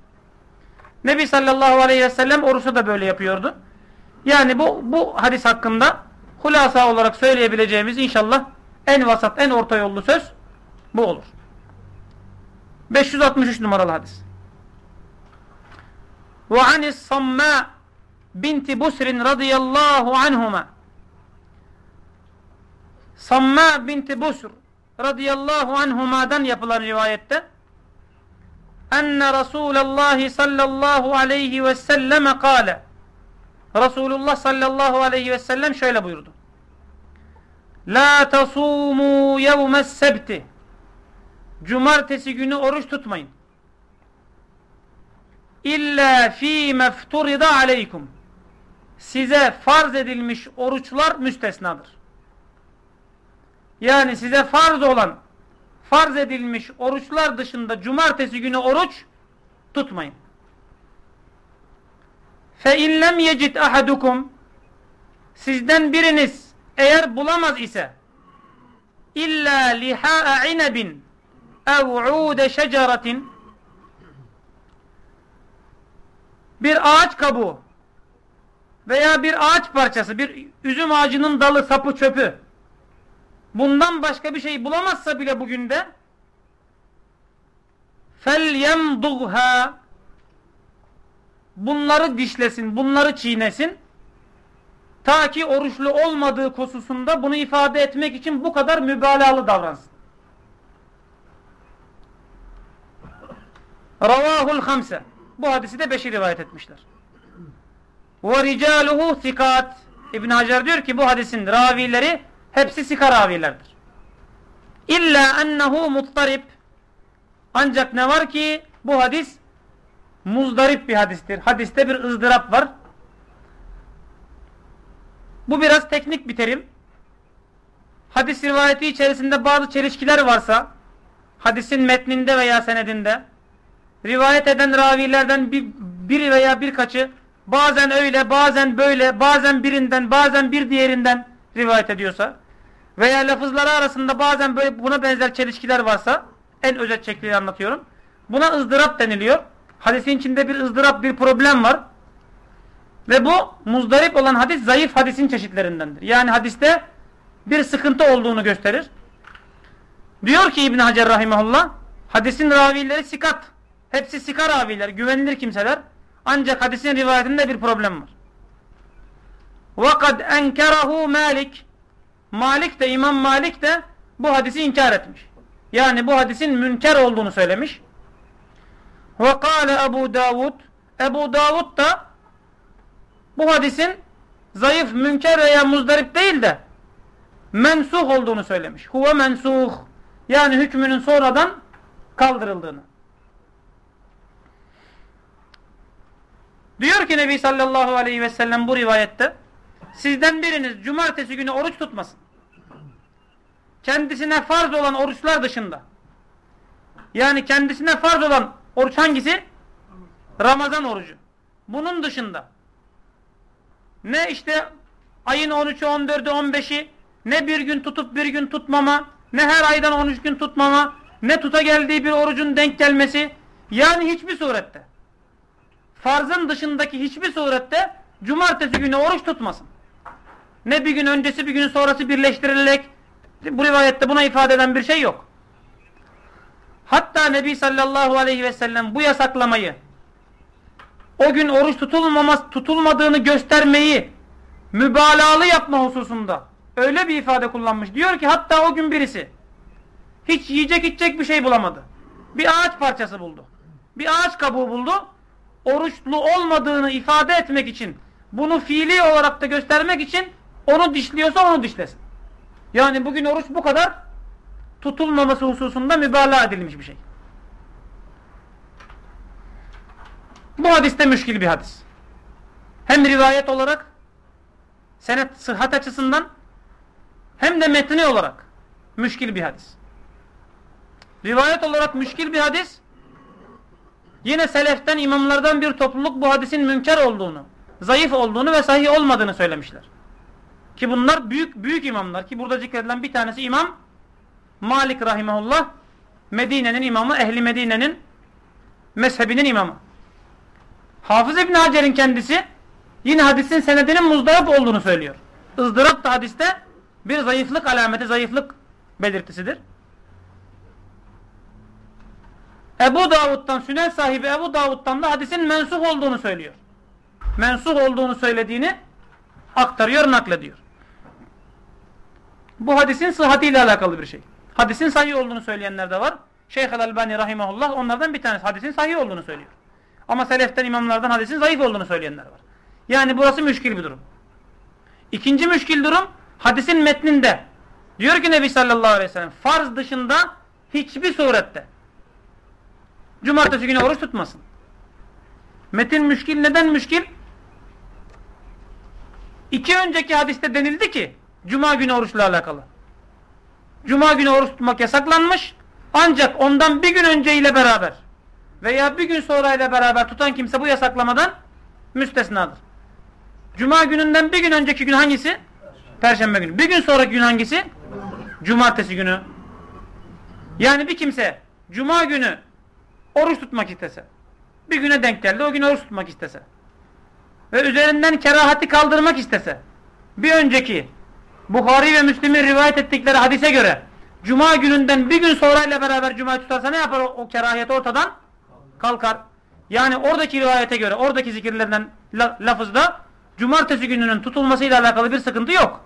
Nebi sallallahu aleyhi ve sellem oruçta da böyle yapıyordu. Yani bu, bu hadis hakkında hulasa olarak söyleyebileceğimiz inşallah en vasat, en orta yollu söz bu olur. 563 numaralı hadis. Anis samma binti Busrin radıyallahu anhuma Samma binti Busr radıyallahu anhuma'dan yapılan rivayette enne Resulallah sallallahu aleyhi ve selleme kâle Resulullah sallallahu aleyhi ve sellem şöyle buyurdu. La tasumu yevmes sebti Cumartesi günü oruç tutmayın. İlla fi mefturida aleykum Size farz edilmiş oruçlar müstesnadır. Yani size farz olan farz edilmiş oruçlar dışında cumartesi günü oruç tutmayın. İn lem yecid ahadukum sizden biriniz eğer bulamaz ise illa liha'a inebin ev u'ude şeceratin bir ağaç kabuğu veya bir ağaç parçası, bir üzüm ağacının dalı, sapı, çöpü bundan başka bir şey bulamazsa bile bugün de فَلْيَمْضُغْهَا bunları dişlesin, bunları çiğnesin. Ta ki oruçlu olmadığı kosusunda bunu ifade etmek için bu kadar mübalağalı davransın. Ravahul hamse. Bu hadisi de beşi rivayet etmişler. Ve ricaluhu sikat. İbn Hacer diyor ki bu hadisin ravileri hepsi sika ravilerdir. İlla ennehu muttarip. Ancak ne var ki bu hadis muzdarip bir hadistir. Hadiste bir ızdırap var. Bu biraz teknik bir terim. Hadis rivayeti içerisinde bazı çelişkiler varsa hadisin metninde veya senedinde rivayet eden ravilerden bir, biri veya birkaçı bazen öyle bazen böyle bazen birinden bazen bir diğerinden rivayet ediyorsa veya lafızları arasında bazen böyle buna benzer çelişkiler varsa en özet şekliyle anlatıyorum. Buna ızdırap deniliyor. Hadisin içinde bir ızdırap, bir problem var. Ve bu muzdarip olan hadis zayıf hadisin çeşitlerindendir. Yani hadiste bir sıkıntı olduğunu gösterir. Diyor ki İbn Hacer rahimehullah, hadisin ravileri sikat. Hepsi sikar raviler, güvenilir kimseler. Ancak hadisin rivayetinde bir problem var. وَقَدْ اَنْكَرَهُ Malik Malik de İmam Malik de bu hadisi inkar etmiş. Yani bu hadisin münker olduğunu söylemiş. وَقَالَ Ebu Davud Ebu Davud da bu hadisin zayıf, münker veya muzdarip değil de mensuh olduğunu söylemiş. Huve mensuh. Yani hükmünün sonradan kaldırıldığını. Diyor ki Nebi sallallahu aleyhi ve sellem bu rivayette sizden biriniz cumartesi günü oruç tutmasın. Kendisine farz olan oruçlar dışında. Yani kendisine farz olan oruç hangisi? Ramazan orucu. Bunun dışında. Ne işte ayın 13'ü, 14'ü, 15'i ne bir gün tutup bir gün tutmama, ne her aydan 13 gün tutmama, ne tuta geldiği bir orucun denk gelmesi. Yani hiçbir surette. Farzın dışındaki hiçbir surette cumartesi günü oruç tutmasın. Ne bir gün öncesi bir gün sonrası birleştirilerek bu rivayette buna ifade eden bir şey yok. Hatta Nebi sallallahu aleyhi ve sellem bu yasaklamayı o gün oruç tutulmaması, tutulmadığını göstermeyi mübalağalı yapma hususunda öyle bir ifade kullanmış. Diyor ki hatta o gün birisi hiç yiyecek içecek bir şey bulamadı. Bir ağaç parçası buldu. Bir ağaç kabuğu buldu. Oruçlu olmadığını ifade etmek için bunu fiili olarak da göstermek için onu dişliyorsa onu dişlesin. Yani bugün oruç bu kadar tutulmaması hususunda mübalağa edilmiş bir şey. Bu hadiste müşkil bir hadis. Hem rivayet olarak senet sıhhat açısından hem de metni olarak müşkil bir hadis. Rivayet olarak müşkil bir hadis yine seleften imamlardan bir topluluk bu hadisin münker olduğunu, zayıf olduğunu ve sahih olmadığını söylemişler. Ki bunlar büyük büyük imamlar ki burada zikredilen bir tanesi imam Malik rahimahullah Medine'nin imamı, ehli Medine'nin mezhebinin imamı. Hafız İbn Hacer'in kendisi yine hadisin senedinin muzdarip olduğunu söylüyor. Izdırap da hadiste bir zayıflık alameti, zayıflık belirtisidir. Ebu Davud'dan, Sünen sahibi Ebu Davud'dan da hadisin mensuh olduğunu söylüyor. Mensuh olduğunu söylediğini aktarıyor, naklediyor. Bu hadisin sıhhatiyle alakalı bir şey. Hadisin sahih olduğunu söyleyenler de var. Şeyh el-Albani rahimahullah onlardan bir tanesi hadisin sahih olduğunu söylüyor. Ama seleften imamlardan hadisin zayıf olduğunu söyleyenler var. Yani burası müşkil bir durum. İkinci müşkil durum hadisin metninde. Diyor ki Nebi sallallahu aleyhi ve sellem farz dışında hiçbir surette cumartesi günü oruç tutmasın. Metin müşkil neden müşkil? İki önceki hadiste denildi ki Cuma günü oruçla alakalı. Cuma günü oruç tutmak yasaklanmış. Ancak ondan bir gün önce ile beraber veya bir gün sonra ile beraber tutan kimse bu yasaklamadan müstesnadır. Cuma gününden bir gün önceki gün hangisi? Perşembe günü. Bir gün sonraki gün hangisi? Cumartesi günü. Yani bir kimse Cuma günü oruç tutmak istese, bir güne denk geldi o gün oruç tutmak istese ve üzerinden kerahati kaldırmak istese, bir önceki Bukhari ve Müslim'in rivayet ettikleri hadise göre Cuma gününden bir gün sonra ile beraber Cuma tutarsa ne yapar o, o kerahiyet ortadan? Kalkar. Yani oradaki rivayete göre, oradaki zikirlerden la, lafızda Cumartesi gününün tutulmasıyla alakalı bir sıkıntı yok.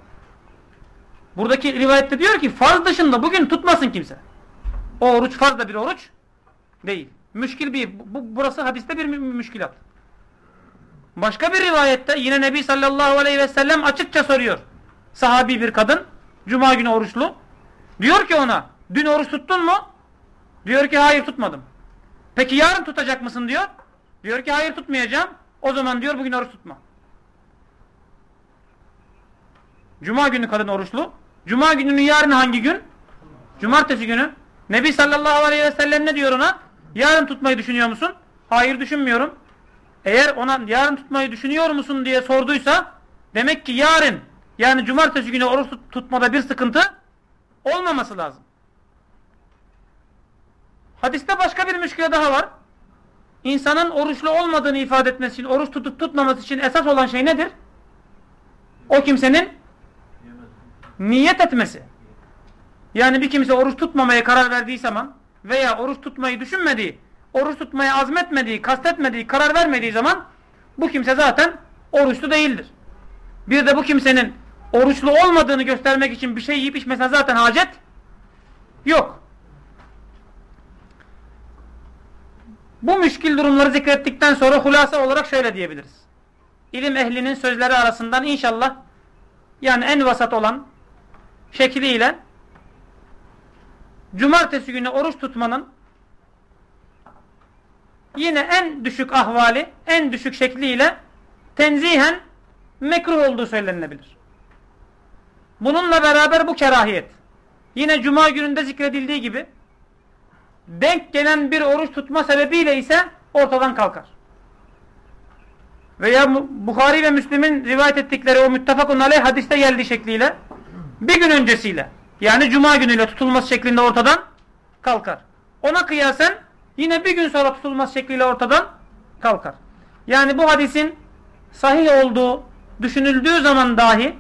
Buradaki rivayette diyor ki farz dışında bugün tutmasın kimse. O oruç farz da bir oruç değil. Müşkil bir, bu, burası hadiste bir müşkilat. Başka bir rivayette yine Nebi sallallahu aleyhi ve sellem açıkça soruyor sahabi bir kadın. Cuma günü oruçlu. Diyor ki ona dün oruç tuttun mu? Diyor ki hayır tutmadım. Peki yarın tutacak mısın diyor. Diyor ki hayır tutmayacağım. O zaman diyor bugün oruç tutma. Cuma günü kadın oruçlu. Cuma gününün yarın hangi gün? Cumartesi günü. Nebi sallallahu aleyhi ve sellem ne diyor ona? Yarın tutmayı düşünüyor musun? Hayır düşünmüyorum. Eğer ona yarın tutmayı düşünüyor musun diye sorduysa demek ki yarın yani cumartesi günü oruç tutmada bir sıkıntı olmaması lazım. Hadiste başka bir müşküle daha var. İnsanın oruçlu olmadığını ifade etmesi için, oruç tutup tutmaması için esas olan şey nedir? O kimsenin niyet etmesi. Yani bir kimse oruç tutmamaya karar verdiği zaman veya oruç tutmayı düşünmediği, oruç tutmaya azmetmediği, kastetmediği, karar vermediği zaman bu kimse zaten oruçlu değildir. Bir de bu kimsenin oruçlu olmadığını göstermek için bir şey yiyip içmesine zaten hacet yok. Bu müşkil durumları zikrettikten sonra hulasa olarak şöyle diyebiliriz. İlim ehlinin sözleri arasından inşallah yani en vasat olan şekliyle cumartesi günü oruç tutmanın yine en düşük ahvali, en düşük şekliyle tenzihen mekruh olduğu söylenilebilir. Bununla beraber bu kerahiyet. Yine cuma gününde zikredildiği gibi denk gelen bir oruç tutma sebebiyle ise ortadan kalkar. Veya Bukhari ve Müslim'in rivayet ettikleri o müttefakun aleyh hadiste geldiği şekliyle bir gün öncesiyle yani cuma günüyle tutulması şeklinde ortadan kalkar. Ona kıyasen yine bir gün sonra tutulması şekliyle ortadan kalkar. Yani bu hadisin sahih olduğu düşünüldüğü zaman dahi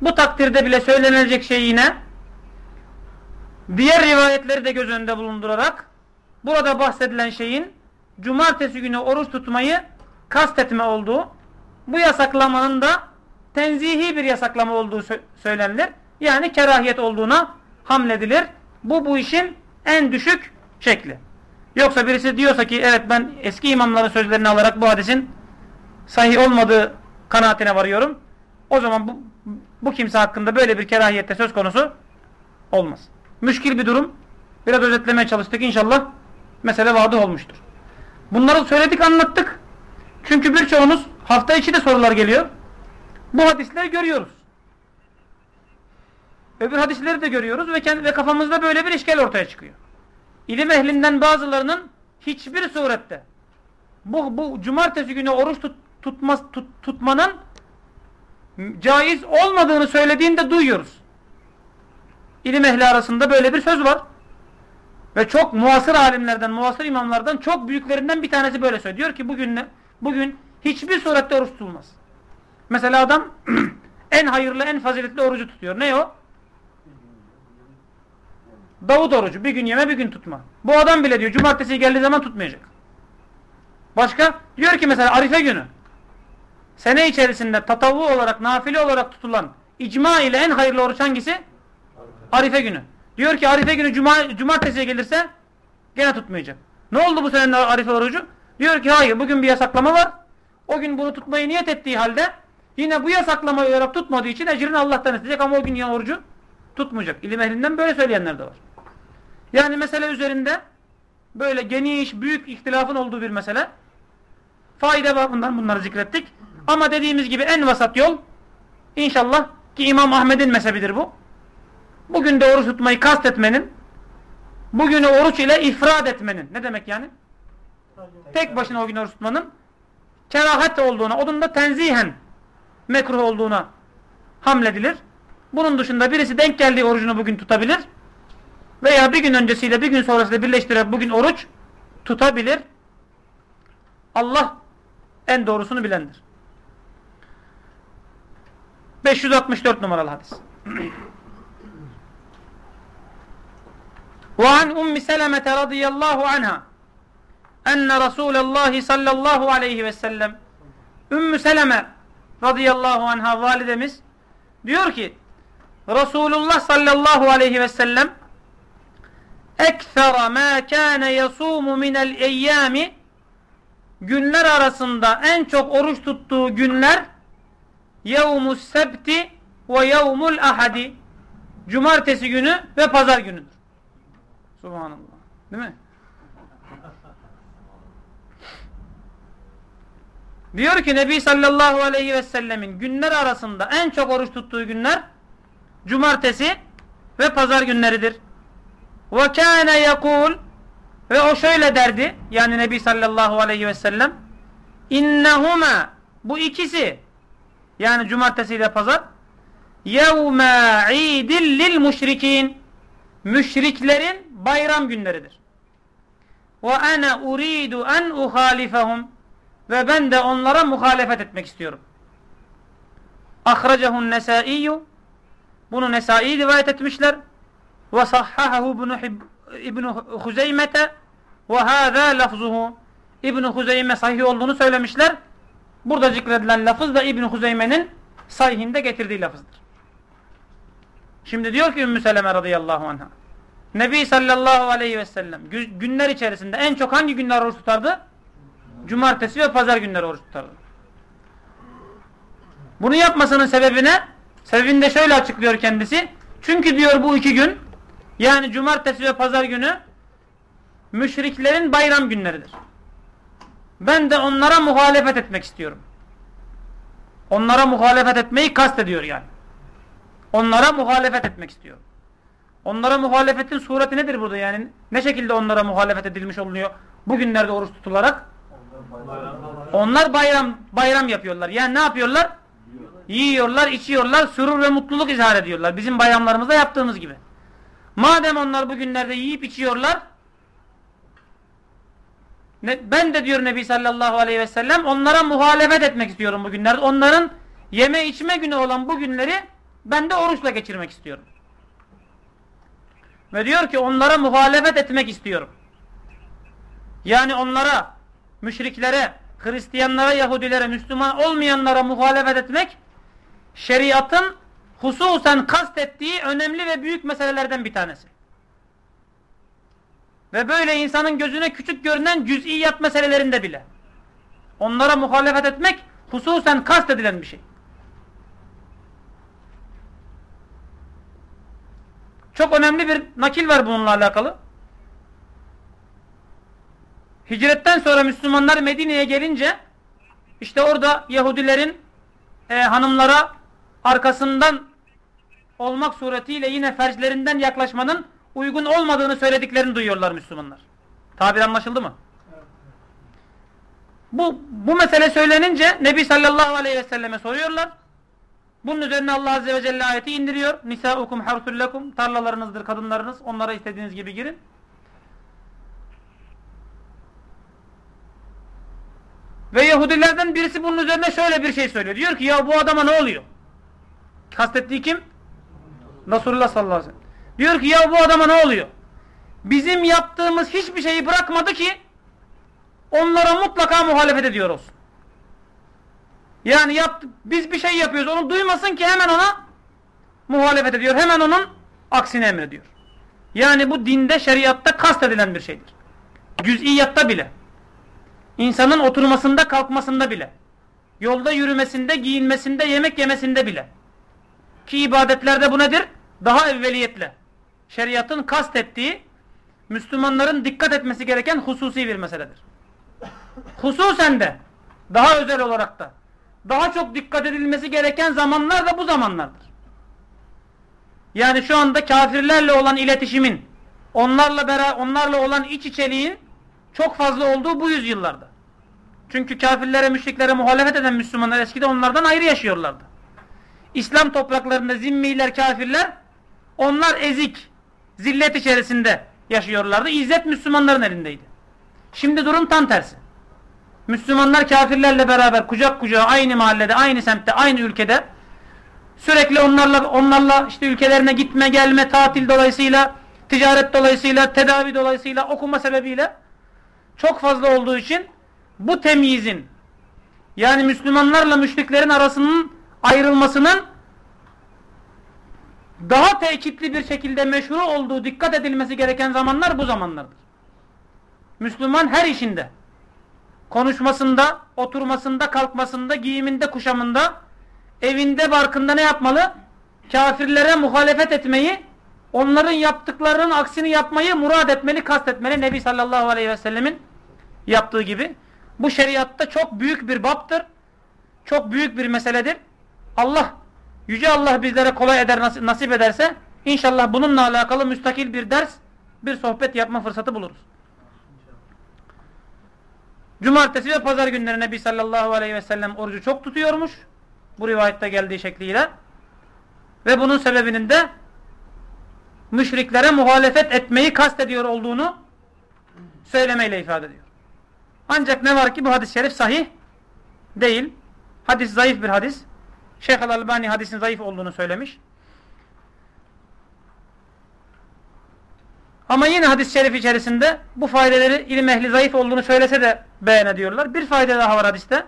bu takdirde bile söylenilecek şey yine diğer rivayetleri de göz önünde bulundurarak burada bahsedilen şeyin cumartesi günü oruç tutmayı kastetme olduğu bu yasaklamanın da tenzihi bir yasaklama olduğu söylenir. Yani kerahiyet olduğuna hamledilir. Bu bu işin en düşük şekli. Yoksa birisi diyorsa ki evet ben eski imamların sözlerini alarak bu hadisin sahih olmadığı kanaatine varıyorum. O zaman bu, bu kimse hakkında böyle bir kerahiyette söz konusu olmaz. Müşkil bir durum. Biraz özetlemeye çalıştık. İnşallah mesele vadı olmuştur. Bunları söyledik anlattık. Çünkü birçoğunuz hafta içi de sorular geliyor. Bu hadisleri görüyoruz. Öbür hadisleri de görüyoruz ve, kendi, ve kafamızda böyle bir işgal ortaya çıkıyor. İlim ehlinden bazılarının hiçbir surette bu, bu cumartesi günü oruç tut, tutmaz, tut, tutmanın caiz olmadığını söylediğinde duyuyoruz. İlim ehli arasında böyle bir söz var. Ve çok muasır alimlerden, muasır imamlardan çok büyüklerinden bir tanesi böyle söylüyor. Diyor ki bugün? Bugün hiçbir surette oruç tutulmaz. Mesela adam en hayırlı, en faziletli orucu tutuyor. Ne o? Davut orucu. Bir gün yeme, bir gün tutma. Bu adam bile diyor cumartesi geldiği zaman tutmayacak. Başka? Diyor ki mesela Arife günü. Sene içerisinde tatavu olarak, nafile olarak tutulan icma ile en hayırlı oruç hangisi? Arife günü. Diyor ki Arife günü cuma, cumartesiye gelirse gene tutmayacak. Ne oldu bu senenin Arife orucu? Diyor ki hayır bugün bir yasaklama var. O gün bunu tutmayı niyet ettiği halde yine bu yasaklamayı olarak tutmadığı için ecrini Allah'tan isteyecek ama o gün yine orucu tutmayacak. İlim ehlinden böyle söyleyenler de var. Yani mesele üzerinde böyle geniş, büyük ihtilafın olduğu bir mesele. Faide babından bunları zikrettik. Ama dediğimiz gibi en vasat yol inşallah ki İmam Ahmet'in mezhebidir bu. Bugün de oruç tutmayı kastetmenin bugünü oruç ile ifrad etmenin ne demek yani? tek başına o gün oruç tutmanın kerahat olduğuna, onun da tenzihen mekruh olduğuna hamledilir. Bunun dışında birisi denk geldiği orucunu bugün tutabilir. Veya bir gün öncesiyle bir gün sonrasıyla birleştirerek bugün oruç tutabilir. Allah en doğrusunu bilendir. 564 numaralı hadis. وعن أم سلمة رضي الله عنها enne Resulallah sallallahu aleyhi ve sellem Ümmü Seleme radıyallahu anha validemiz diyor ki Resulullah sallallahu aleyhi ve sellem ekthara ma kana yasumu minel eyyami günler arasında en çok oruç tuttuğu günler yevmus sebti ve yevmul ahadi cumartesi günü ve pazar günüdür. Subhanallah. Değil mi? Diyor ki Nebi sallallahu aleyhi ve sellemin günler arasında en çok oruç tuttuğu günler cumartesi ve pazar günleridir. Ve kâne yekul ve o şöyle derdi yani Nebi sallallahu aleyhi ve sellem. İnnehuma bu ikisi. Yani cumartesi ile pazar. Yevme idil lil müşrikin müşriklerin bayram günleridir. Ve ana uridu en uhalifehum ve ben de onlara muhalefet etmek istiyorum. Ahracehun Nesai'yu bunu Nesai rivayet etmişler ve sahhahahu İbn Huzeymete ve hâzâ lafzuhu İbn Huzeyme sahih olduğunu söylemişler. Burada zikredilen lafız da İbn Huzeyme'nin sayhinde getirdiği lafızdır. Şimdi diyor ki Ümmü Seleme radıyallahu anh'a. Nebi sallallahu aleyhi ve sellem günler içerisinde en çok hangi günler oruç tutardı? Cumartesi ve pazar günleri oruç tutardı. Bunu yapmasının sebebine sebebini de şöyle açıklıyor kendisi. Çünkü diyor bu iki gün yani cumartesi ve pazar günü müşriklerin bayram günleridir. Ben de onlara muhalefet etmek istiyorum. Onlara muhalefet etmeyi kastediyor yani. Onlara muhalefet etmek istiyor. Onlara muhalefetin sureti nedir burada yani? Ne şekilde onlara muhalefet edilmiş oluyor bugünlerde oruç tutularak? Onlar bayram bayram yapıyorlar. Yani ne yapıyorlar? Yiyorlar, içiyorlar, sürur ve mutluluk izhar ediyorlar. Bizim bayramlarımızda yaptığımız gibi. Madem onlar bugünlerde yiyip içiyorlar, ben de diyor Nebi sallallahu aleyhi ve sellem onlara muhalefet etmek istiyorum bugünlerde. Onların yeme içme günü olan bu günleri ben de oruçla geçirmek istiyorum. Ve diyor ki onlara muhalefet etmek istiyorum. Yani onlara, müşriklere, Hristiyanlara, Yahudilere, Müslüman olmayanlara muhalefet etmek şeriatın hususen kastettiği önemli ve büyük meselelerden bir tanesi. Ve böyle insanın gözüne küçük görünen cüz'iyat meselelerinde bile. Onlara muhalefet etmek hususen kastedilen bir şey. Çok önemli bir nakil var bununla alakalı. Hicretten sonra Müslümanlar Medine'ye gelince işte orada Yahudilerin e, hanımlara arkasından olmak suretiyle yine ferclerinden yaklaşmanın uygun olmadığını söylediklerini duyuyorlar Müslümanlar. Tabir anlaşıldı mı? Bu, bu mesele söylenince Nebi sallallahu aleyhi ve selleme soruyorlar. Bunun üzerine Allah azze ve celle ayeti indiriyor. Nisaukum harsul lekum. Tarlalarınızdır kadınlarınız. Onlara istediğiniz gibi girin. Ve Yahudilerden birisi bunun üzerine şöyle bir şey söylüyor. Diyor ki ya bu adama ne oluyor? Kastettiği kim? Resulullah sallallahu aleyhi ve sellem. Diyor ki ya bu adama ne oluyor? Bizim yaptığımız hiçbir şeyi bırakmadı ki onlara mutlaka muhalefet ediyor olsun. Yani yaptı, biz bir şey yapıyoruz onu duymasın ki hemen ona muhalefet ediyor. Hemen onun aksini emrediyor. Yani bu dinde şeriatta kastedilen bir şeydir. Cüz'iyatta bile. İnsanın oturmasında kalkmasında bile. Yolda yürümesinde, giyinmesinde, yemek yemesinde bile. Ki ibadetlerde bu nedir? Daha evveliyetle. Şeriatın kastettiği Müslümanların dikkat etmesi gereken hususi bir meseledir. Hususen de daha özel olarak da daha çok dikkat edilmesi gereken zamanlar da bu zamanlardır. Yani şu anda kafirlerle olan iletişimin, onlarla beraber onlarla olan iç içeliğin çok fazla olduğu bu yüzyıllarda. Çünkü kafirlere, müşriklere muhalefet eden Müslümanlar eskide onlardan ayrı yaşıyorlardı. İslam topraklarında zimmiler, kafirler onlar ezik, zillet içerisinde yaşıyorlardı. İzzet Müslümanların elindeydi. Şimdi durum tam tersi. Müslümanlar kafirlerle beraber kucak kucağa aynı mahallede, aynı semtte, aynı ülkede sürekli onlarla onlarla işte ülkelerine gitme gelme tatil dolayısıyla, ticaret dolayısıyla, tedavi dolayısıyla, okuma sebebiyle çok fazla olduğu için bu temyizin yani Müslümanlarla müşriklerin arasının ayrılmasının daha tekitli bir şekilde meşru olduğu dikkat edilmesi gereken zamanlar bu zamanlardır. Müslüman her işinde konuşmasında, oturmasında, kalkmasında, giyiminde, kuşamında, evinde, barkında ne yapmalı? Kafirlere muhalefet etmeyi, onların yaptıklarının aksini yapmayı murad etmeli, kastetmeli. Nebi sallallahu aleyhi ve sellemin yaptığı gibi. Bu şeriatta çok büyük bir baptır. Çok büyük bir meseledir. Allah, Yüce Allah bizlere kolay eder, nasip ederse inşallah bununla alakalı müstakil bir ders, bir sohbet yapma fırsatı buluruz. Cumartesi ve pazar günleri Nebi sallallahu aleyhi ve sellem orucu çok tutuyormuş. Bu rivayette geldiği şekliyle. Ve bunun sebebinin de müşriklere muhalefet etmeyi kastediyor olduğunu söylemeyle ifade ediyor. Ancak ne var ki bu hadis-i şerif sahih değil. Hadis zayıf bir hadis. Şeyh Al-Albani hadisin zayıf olduğunu söylemiş. Ama yine hadis-i şerif içerisinde bu faydeleri ilim ehli zayıf olduğunu söylese de beğen ediyorlar. Bir fayda daha var hadiste.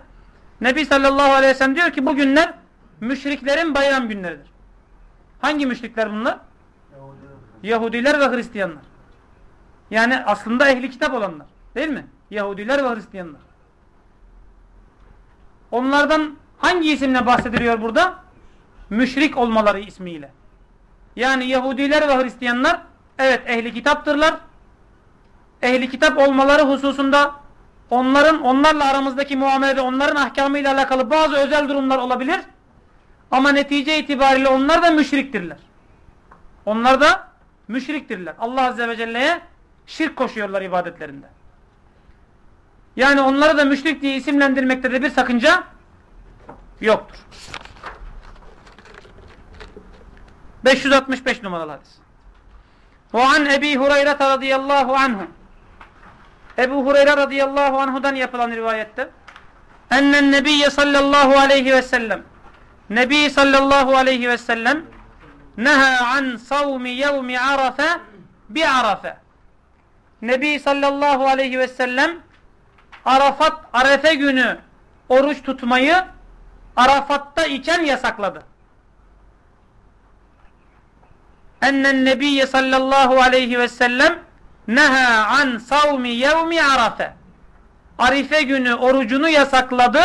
Nebi sallallahu aleyhi ve sellem diyor ki bu günler müşriklerin bayram günleridir. Hangi müşrikler bunlar? Yahudiler ve Hristiyanlar. Yani aslında ehli kitap olanlar. Değil mi? Yahudiler ve Hristiyanlar. Onlardan hangi isimle bahsediliyor burada? Müşrik olmaları ismiyle. Yani Yahudiler ve Hristiyanlar evet ehli kitaptırlar. Ehli kitap olmaları hususunda onların onlarla aramızdaki muamelede onların ahkamıyla alakalı bazı özel durumlar olabilir. Ama netice itibariyle onlar da müşriktirler. Onlar da müşriktirler. Allah Azze ve Celle'ye şirk koşuyorlar ibadetlerinde. Yani onları da müşrik diye isimlendirmekte de bir sakınca yoktur. 565 numaralı hadis. Ve an Ebi Hureyre radıyallahu anhu. Ebu Hureyre radıyallahu anhudan yapılan rivayette ennen nebiyye sallallahu aleyhi ve sellem Nebi sallallahu aleyhi ve sellem neha an savmi yevmi arafe bi arafe Nebi sallallahu aleyhi ve sellem Arafat Arefe günü oruç tutmayı Arafat'ta iken yasakladı. Ennen nebiyye sallallahu aleyhi ve sellem neha an savmi yevmi arafe. Arife günü orucunu yasakladı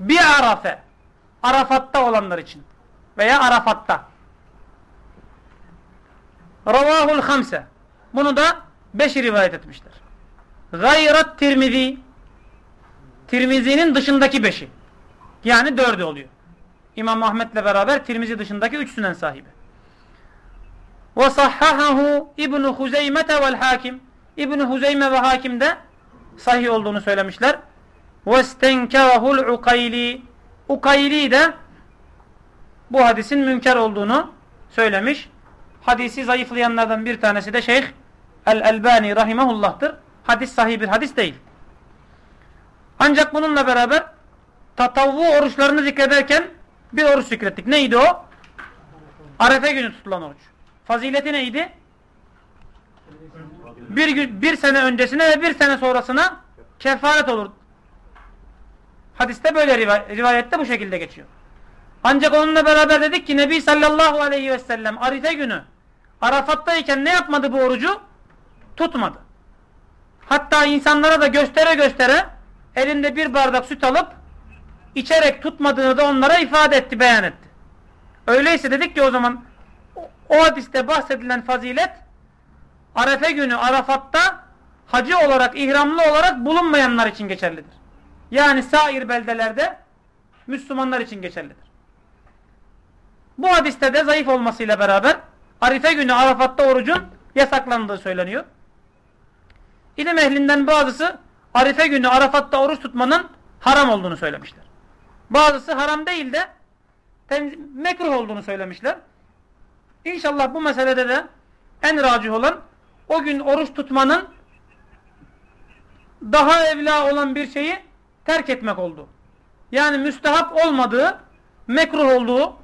bir arafe. Arafat'ta olanlar için. Veya Arafat'ta. Ravahul hamse. Bunu da beş rivayet etmişler. Gayrat Tirmizi. Tirmizi'nin dışındaki beşi. Yani dördü oluyor. İmam Ahmet'le beraber Tirmizi dışındaki üç sünen sahibi. Ve sahhahahu İbn Huzeyme vel Hakim. İbn Huzeyme ve Hakim de sahih olduğunu söylemişler. Ve stenkerahul Ukayli. Ukayli de bu hadisin münker olduğunu söylemiş. Hadisi zayıflayanlardan bir tanesi de Şeyh El-Elbani rahimahullah'tır. Hadis sahih bir hadis değil. Ancak bununla beraber tatavvu oruçlarını zikrederken bir oruç zikrettik. Neydi o? Arefe günü tutulan oruç. Fazileti neydi? Bir, gün, bir sene öncesine ve bir sene sonrasına kefaret olur. Hadiste böyle rivayette bu şekilde geçiyor. Ancak onunla beraber dedik ki Nebi sallallahu aleyhi ve sellem Arife günü Arafat'tayken ne yapmadı bu orucu? Tutmadı. Hatta insanlara da göstere göstere elinde bir bardak süt alıp içerek tutmadığını da onlara ifade etti, beyan etti. Öyleyse dedik ki o zaman o hadiste bahsedilen fazilet Arefe günü Arafat'ta hacı olarak, ihramlı olarak bulunmayanlar için geçerlidir. Yani sair beldelerde Müslümanlar için geçerlidir. Bu hadiste de zayıf olmasıyla beraber Arife günü Arafat'ta orucun yasaklandığı söyleniyor. İlim ehlinden bazısı Arife günü Arafat'ta oruç tutmanın haram olduğunu söylemişler. Bazısı haram değil de mekruh olduğunu söylemişler. İnşallah bu meselede de en racih olan o gün oruç tutmanın daha evla olan bir şeyi terk etmek oldu. Yani müstehap olmadığı, mekruh olduğu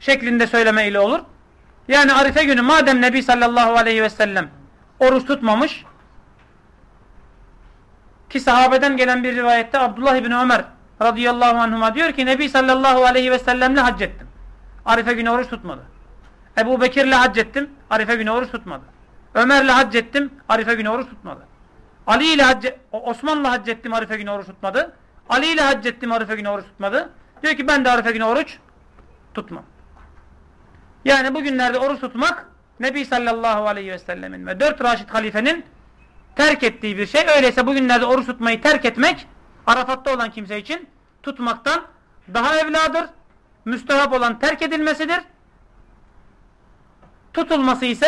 şeklinde söyleme ile olur. Yani Arife günü madem Nebi sallallahu aleyhi ve sellem oruç tutmamış ki sahabeden gelen bir rivayette Abdullah İbni Ömer radıyallahu anhuma diyor ki Nebi sallallahu aleyhi ve sellemle hac ettim. Arife günü oruç tutmadı. Ebu Bekir'le hac ettim. Arife günü oruç tutmadı. Ömer'le hac ettim. Arife günü oruç tutmadı. Ali ile hac Osman'la hac ettim. Arife günü oruç tutmadı. Ali ile hac ettim. Arife günü oruç tutmadı. Diyor ki ben de Arife günü oruç tutmam. Yani bugünlerde oruç tutmak Nebi sallallahu aleyhi ve sellemin ve dört Raşid halifenin terk ettiği bir şey. Öyleyse bugünlerde oruç tutmayı terk etmek Arafat'ta olan kimse için tutmaktan daha evladır. Müstehap olan terk edilmesidir. Tutulması ise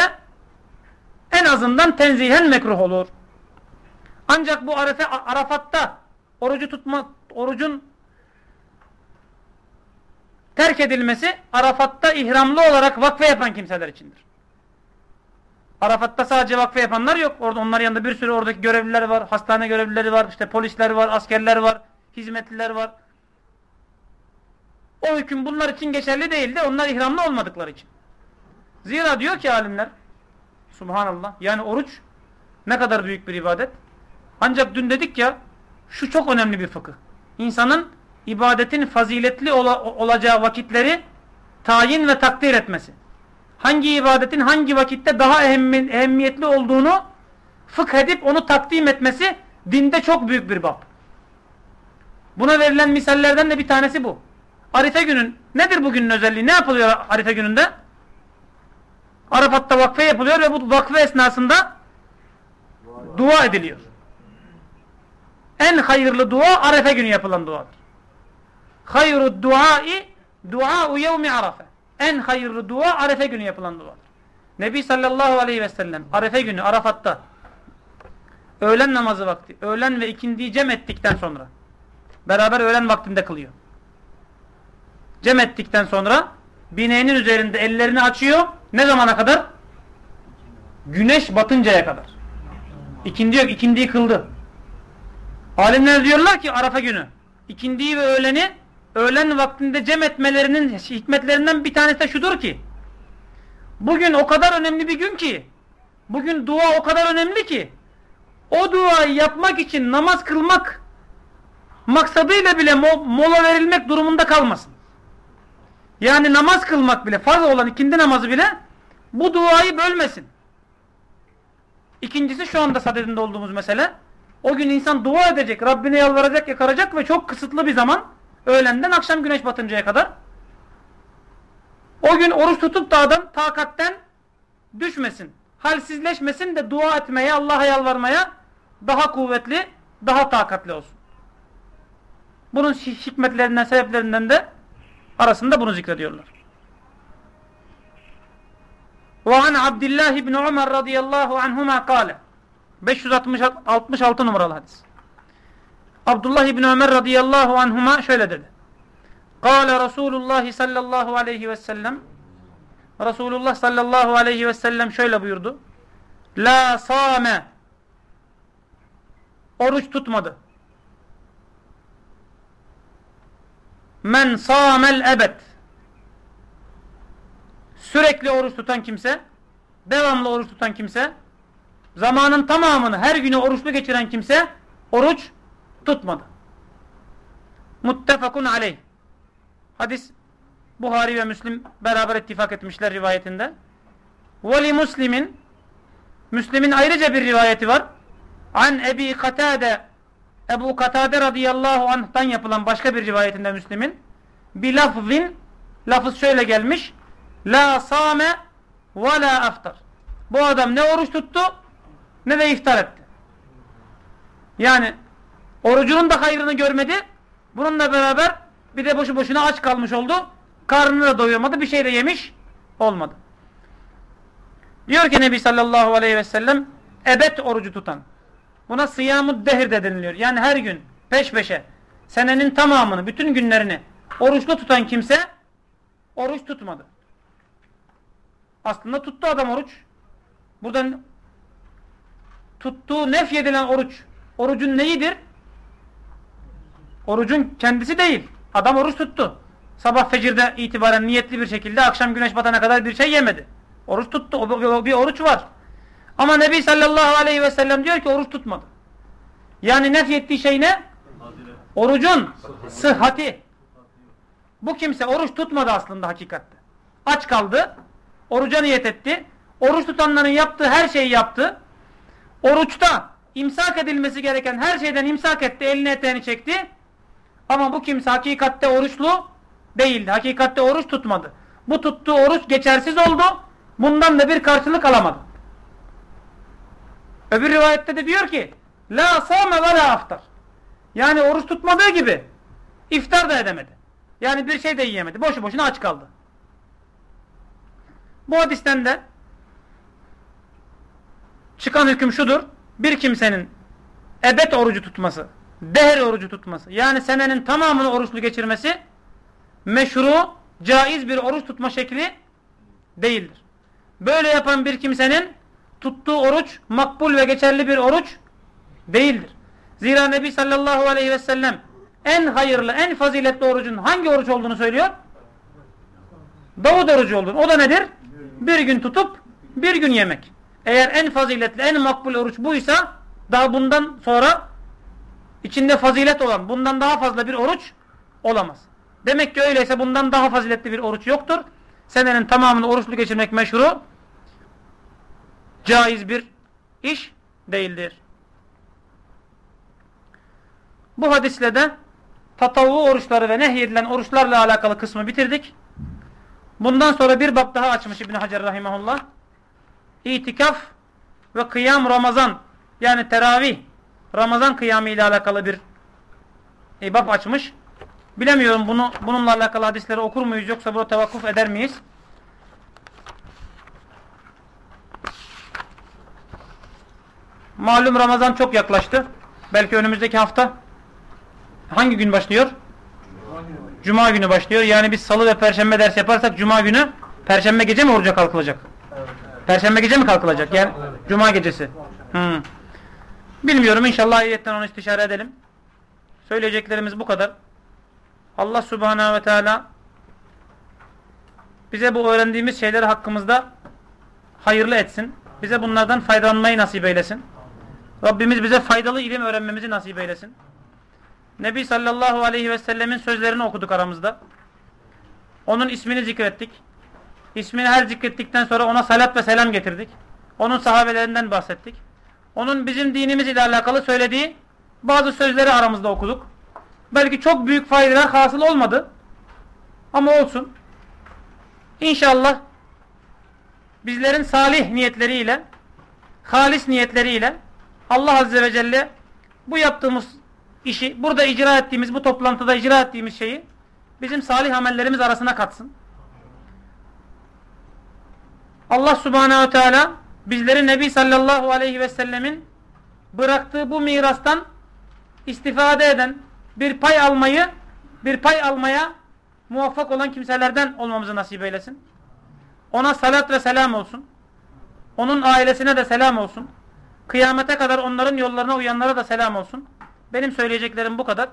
en azından tenzihen mekruh olur. Ancak bu Arafe, Arafat'ta orucu tutma, orucun terk edilmesi Arafat'ta ihramlı olarak vakfe yapan kimseler içindir. Arafat'ta sadece vakfe yapanlar yok. Orada onların yanında bir sürü oradaki görevliler var, hastane görevlileri var, işte polisler var, askerler var, hizmetliler var. O hüküm bunlar için geçerli değildi. Onlar ihramlı olmadıkları için. Zira diyor ki alimler Subhanallah. Yani oruç ne kadar büyük bir ibadet. Ancak dün dedik ya şu çok önemli bir fıkıh. insanın ibadetin faziletli ol olacağı vakitleri tayin ve takdir etmesi. Hangi ibadetin hangi vakitte daha ehemmi ehemmiyetli olduğunu fıkh edip onu takdim etmesi dinde çok büyük bir bab. Buna verilen misallerden de bir tanesi bu. Arife günün nedir bugünün özelliği? Ne yapılıyor Arife gününde? Arafat'ta vakfe yapılıyor ve bu vakfe esnasında dua ediliyor. En hayırlı dua Arefe günü yapılan duadır. Hayru duai dua'u yevmi Arafe. En hayırlı dua Arefe günü yapılan duadır. Nebi sallallahu aleyhi ve sellem Arefe günü Arafat'ta öğlen namazı vakti, öğlen ve ikindiyi cem ettikten sonra beraber öğlen vaktinde kılıyor. Cem ettikten sonra bineğinin üzerinde ellerini açıyor. Ne zamana kadar? Güneş batıncaya kadar. İkindi yok, ikindiyi kıldı. Alimler diyorlar ki Arafa günü ikindiyi ve öğleni öğlen vaktinde cem etmelerinin hikmetlerinden bir tanesi de şudur ki bugün o kadar önemli bir gün ki bugün dua o kadar önemli ki o duayı yapmak için namaz kılmak maksadıyla bile mola verilmek durumunda kalmasın. Yani namaz kılmak bile farz olan ikindi namazı bile bu duayı bölmesin. İkincisi şu anda sadedinde olduğumuz mesele o gün insan dua edecek, Rabbine yalvaracak, yakaracak ve çok kısıtlı bir zaman öğlenden akşam güneş batıncaya kadar o gün oruç tutup da adam takatten düşmesin. Halsizleşmesin de dua etmeye, Allah'a yalvarmaya daha kuvvetli, daha takatli olsun. Bunun hikmetlerinden, sebeplerinden de arasında bunu zikrediyorlar. وعن عبد الله بن عمر رضي الله عنهما قال 566 numaralı hadis. Abdullah İbni Ömer radıyallahu anhuma şöyle dedi. Kale Resulullah sallallahu aleyhi ve sellem Resulullah sallallahu aleyhi ve sellem şöyle buyurdu. La same Oruç tutmadı. Men samel ebed Sürekli oruç tutan kimse devamlı oruç tutan kimse zamanın tamamını her günü oruçlu geçiren kimse oruç tutmadı. Muttefakun aleyh. Hadis Buhari ve Müslim beraber ittifak etmişler rivayetinde. Veli Müslim'in Müslim'in ayrıca bir rivayeti var. An Ebi Katade Ebu Katade radıyallahu anh'tan yapılan başka bir rivayetinde Müslim'in bir lafzin lafız şöyle gelmiş. La same ve la aftar. Bu adam ne oruç tuttu ne de iftar etti. Yani orucunun da hayrını görmedi. Bununla beraber bir de boşu boşuna aç kalmış oldu. Karnını da doyurmadı. Bir şey de yemiş olmadı. Diyor ki Nebi sallallahu aleyhi ve sellem ebed orucu tutan. Buna sıyamı dehir de deniliyor. Yani her gün peş peşe senenin tamamını, bütün günlerini oruçlu tutan kimse oruç tutmadı. Aslında tuttu adam oruç. Buradan tuttuğu nefyedilen oruç. Orucun neyidir? Orucun kendisi değil. Adam oruç tuttu. Sabah fecirde itibaren niyetli bir şekilde akşam güneş batana kadar bir şey yemedi. Oruç tuttu. O bir oruç var. Ama Nebi sallallahu aleyhi ve sellem diyor ki oruç tutmadı. Yani nefyettiği şey ne? Orucun sıhhati. Bu kimse oruç tutmadı aslında hakikatte. Aç kaldı. Oruca niyet etti. Oruç tutanların yaptığı her şeyi yaptı. Oruçta imsak edilmesi gereken her şeyden imsak etti. Elini eteğini çekti. Ama bu kimse hakikatte oruçlu değildi. Hakikatte oruç tutmadı. Bu tuttuğu oruç geçersiz oldu. Bundan da bir karşılık alamadı. Öbür rivayette de diyor ki La sâme ve la aftar. Yani oruç tutmadığı gibi iftar da edemedi. Yani bir şey de yiyemedi. Boşu boşuna aç kaldı. Bu hadisten de çıkan hüküm şudur. Bir kimsenin ebed orucu tutması, dehr orucu tutması, yani senenin tamamını oruçlu geçirmesi meşru, caiz bir oruç tutma şekli değildir. Böyle yapan bir kimsenin tuttuğu oruç makbul ve geçerli bir oruç değildir. Zira Nebi sallallahu aleyhi ve sellem en hayırlı, en faziletli orucun hangi oruç olduğunu söylüyor? Davud orucu olduğunu. O da nedir? Bir gün tutup bir gün yemek. Eğer en faziletli, en makbul oruç buysa daha bundan sonra içinde fazilet olan bundan daha fazla bir oruç olamaz. Demek ki öyleyse bundan daha faziletli bir oruç yoktur. Senenin tamamını oruçlu geçirmek meşru caiz bir iş değildir. Bu hadisle de tatavu oruçları ve nehyedilen oruçlarla alakalı kısmı bitirdik. Bundan sonra bir bab daha açmış İbn Hacer rahimahullah. İtikaf ve kıyam Ramazan yani teravih Ramazan kıyamı ile alakalı bir e, bab açmış. Bilemiyorum bunu bununla alakalı hadisleri okur muyuz yoksa burada tevakkuf eder miyiz? Malum Ramazan çok yaklaştı. Belki önümüzdeki hafta hangi gün başlıyor? Cuma günü başlıyor. Yani biz salı ve perşembe ders yaparsak cuma günü perşembe gece mi oruca kalkılacak? Perşembe gece mi kalkılacak? Yani cuma gecesi. Hmm. Bilmiyorum inşallah ayetten onu istişare edelim. Söyleyeceklerimiz bu kadar. Allah subhanahu ve teala bize bu öğrendiğimiz şeyler hakkımızda hayırlı etsin. Bize bunlardan faydalanmayı nasip eylesin. Rabbimiz bize faydalı ilim öğrenmemizi nasip eylesin. Nebi sallallahu aleyhi ve sellemin sözlerini okuduk aramızda. Onun ismini zikrettik. İsmini her zikrettikten sonra ona salat ve selam getirdik. Onun sahabelerinden bahsettik. Onun bizim dinimiz ile alakalı söylediği bazı sözleri aramızda okuduk. Belki çok büyük faydalar hasıl olmadı. Ama olsun. İnşallah bizlerin salih niyetleriyle halis niyetleriyle Allah Azze ve Celle bu yaptığımız işi, burada icra ettiğimiz, bu toplantıda icra ettiğimiz şeyi bizim salih amellerimiz arasına katsın. Allah Subhanahu Teala bizleri Nebi sallallahu aleyhi ve sellemin bıraktığı bu mirastan istifade eden, bir pay almayı, bir pay almaya muvaffak olan kimselerden olmamızı nasip eylesin. Ona salat ve selam olsun. Onun ailesine de selam olsun. Kıyamete kadar onların yollarına uyanlara da selam olsun. Benim söyleyeceklerim bu kadar.